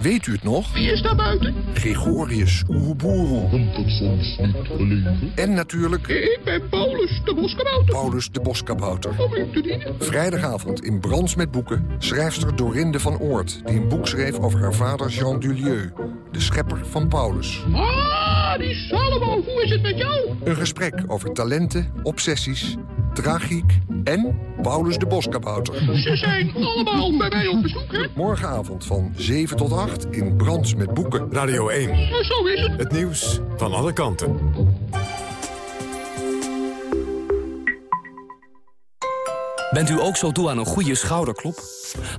Weet u het nog? Wie is daar buiten? Gregorius Oeboerel. Komt het soms niet gelegen? En natuurlijk... Ik ben Paulus de Boskabouter. Paulus de Boskabouter. Om u te dienen. Vrijdagavond in Brands met Boeken... schrijfster Dorinde van Oort... die een boek schreef over haar vader Jean Dulieu... de schepper van Paulus. Ah, die Salomo, hoe is het met jou? Een gesprek over talenten, obsessies, tragiek en Paulus de Boskabouter. Ze zijn allemaal bij mij op bezoek, hè? Morgenavond van 7 tot 8 in Brands met Boeken. Radio 1. Ja, zo is het. Het nieuws van alle kanten. Bent u ook zo toe aan een goede schouderklop?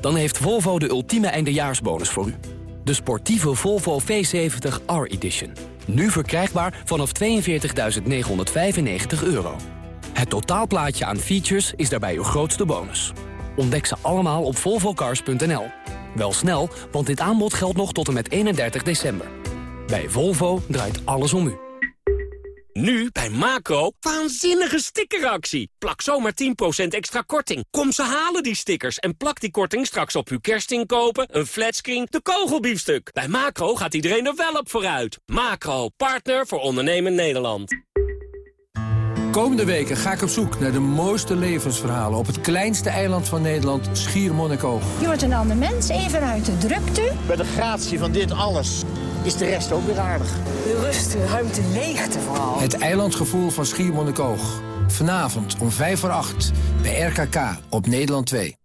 Dan heeft Volvo de ultieme eindejaarsbonus voor u. De sportieve Volvo V70 R-Edition. Nu verkrijgbaar vanaf 42.995 euro. Het totaalplaatje aan features is daarbij uw grootste bonus. Ontdek ze allemaal op volvocars.nl. Wel snel, want dit aanbod geldt nog tot en met 31 december. Bij Volvo draait alles om u. Nu bij Macro, waanzinnige stickeractie. Plak zomaar 10% extra korting. Kom ze halen die stickers en plak die korting straks op uw kerstinkopen, een flatscreen, de kogelbiefstuk. Bij Macro gaat iedereen er wel op vooruit. Macro, partner voor ondernemen Nederland. Komende weken ga ik op zoek naar de mooiste levensverhalen... op het kleinste eiland van Nederland, Schiermonnikoog. Je wordt een ander mens, even uit de drukte. Bij de gratie van dit alles is de rest ook weer aardig. De rust, de ruimte, leegte vooral. Het eilandgevoel van Schiermonnikoog. Vanavond om 5 voor 8 bij RKK op Nederland 2.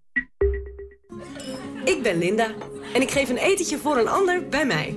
Ik ben Linda en ik geef een etentje voor een ander bij mij.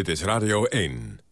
Dit is Radio 1.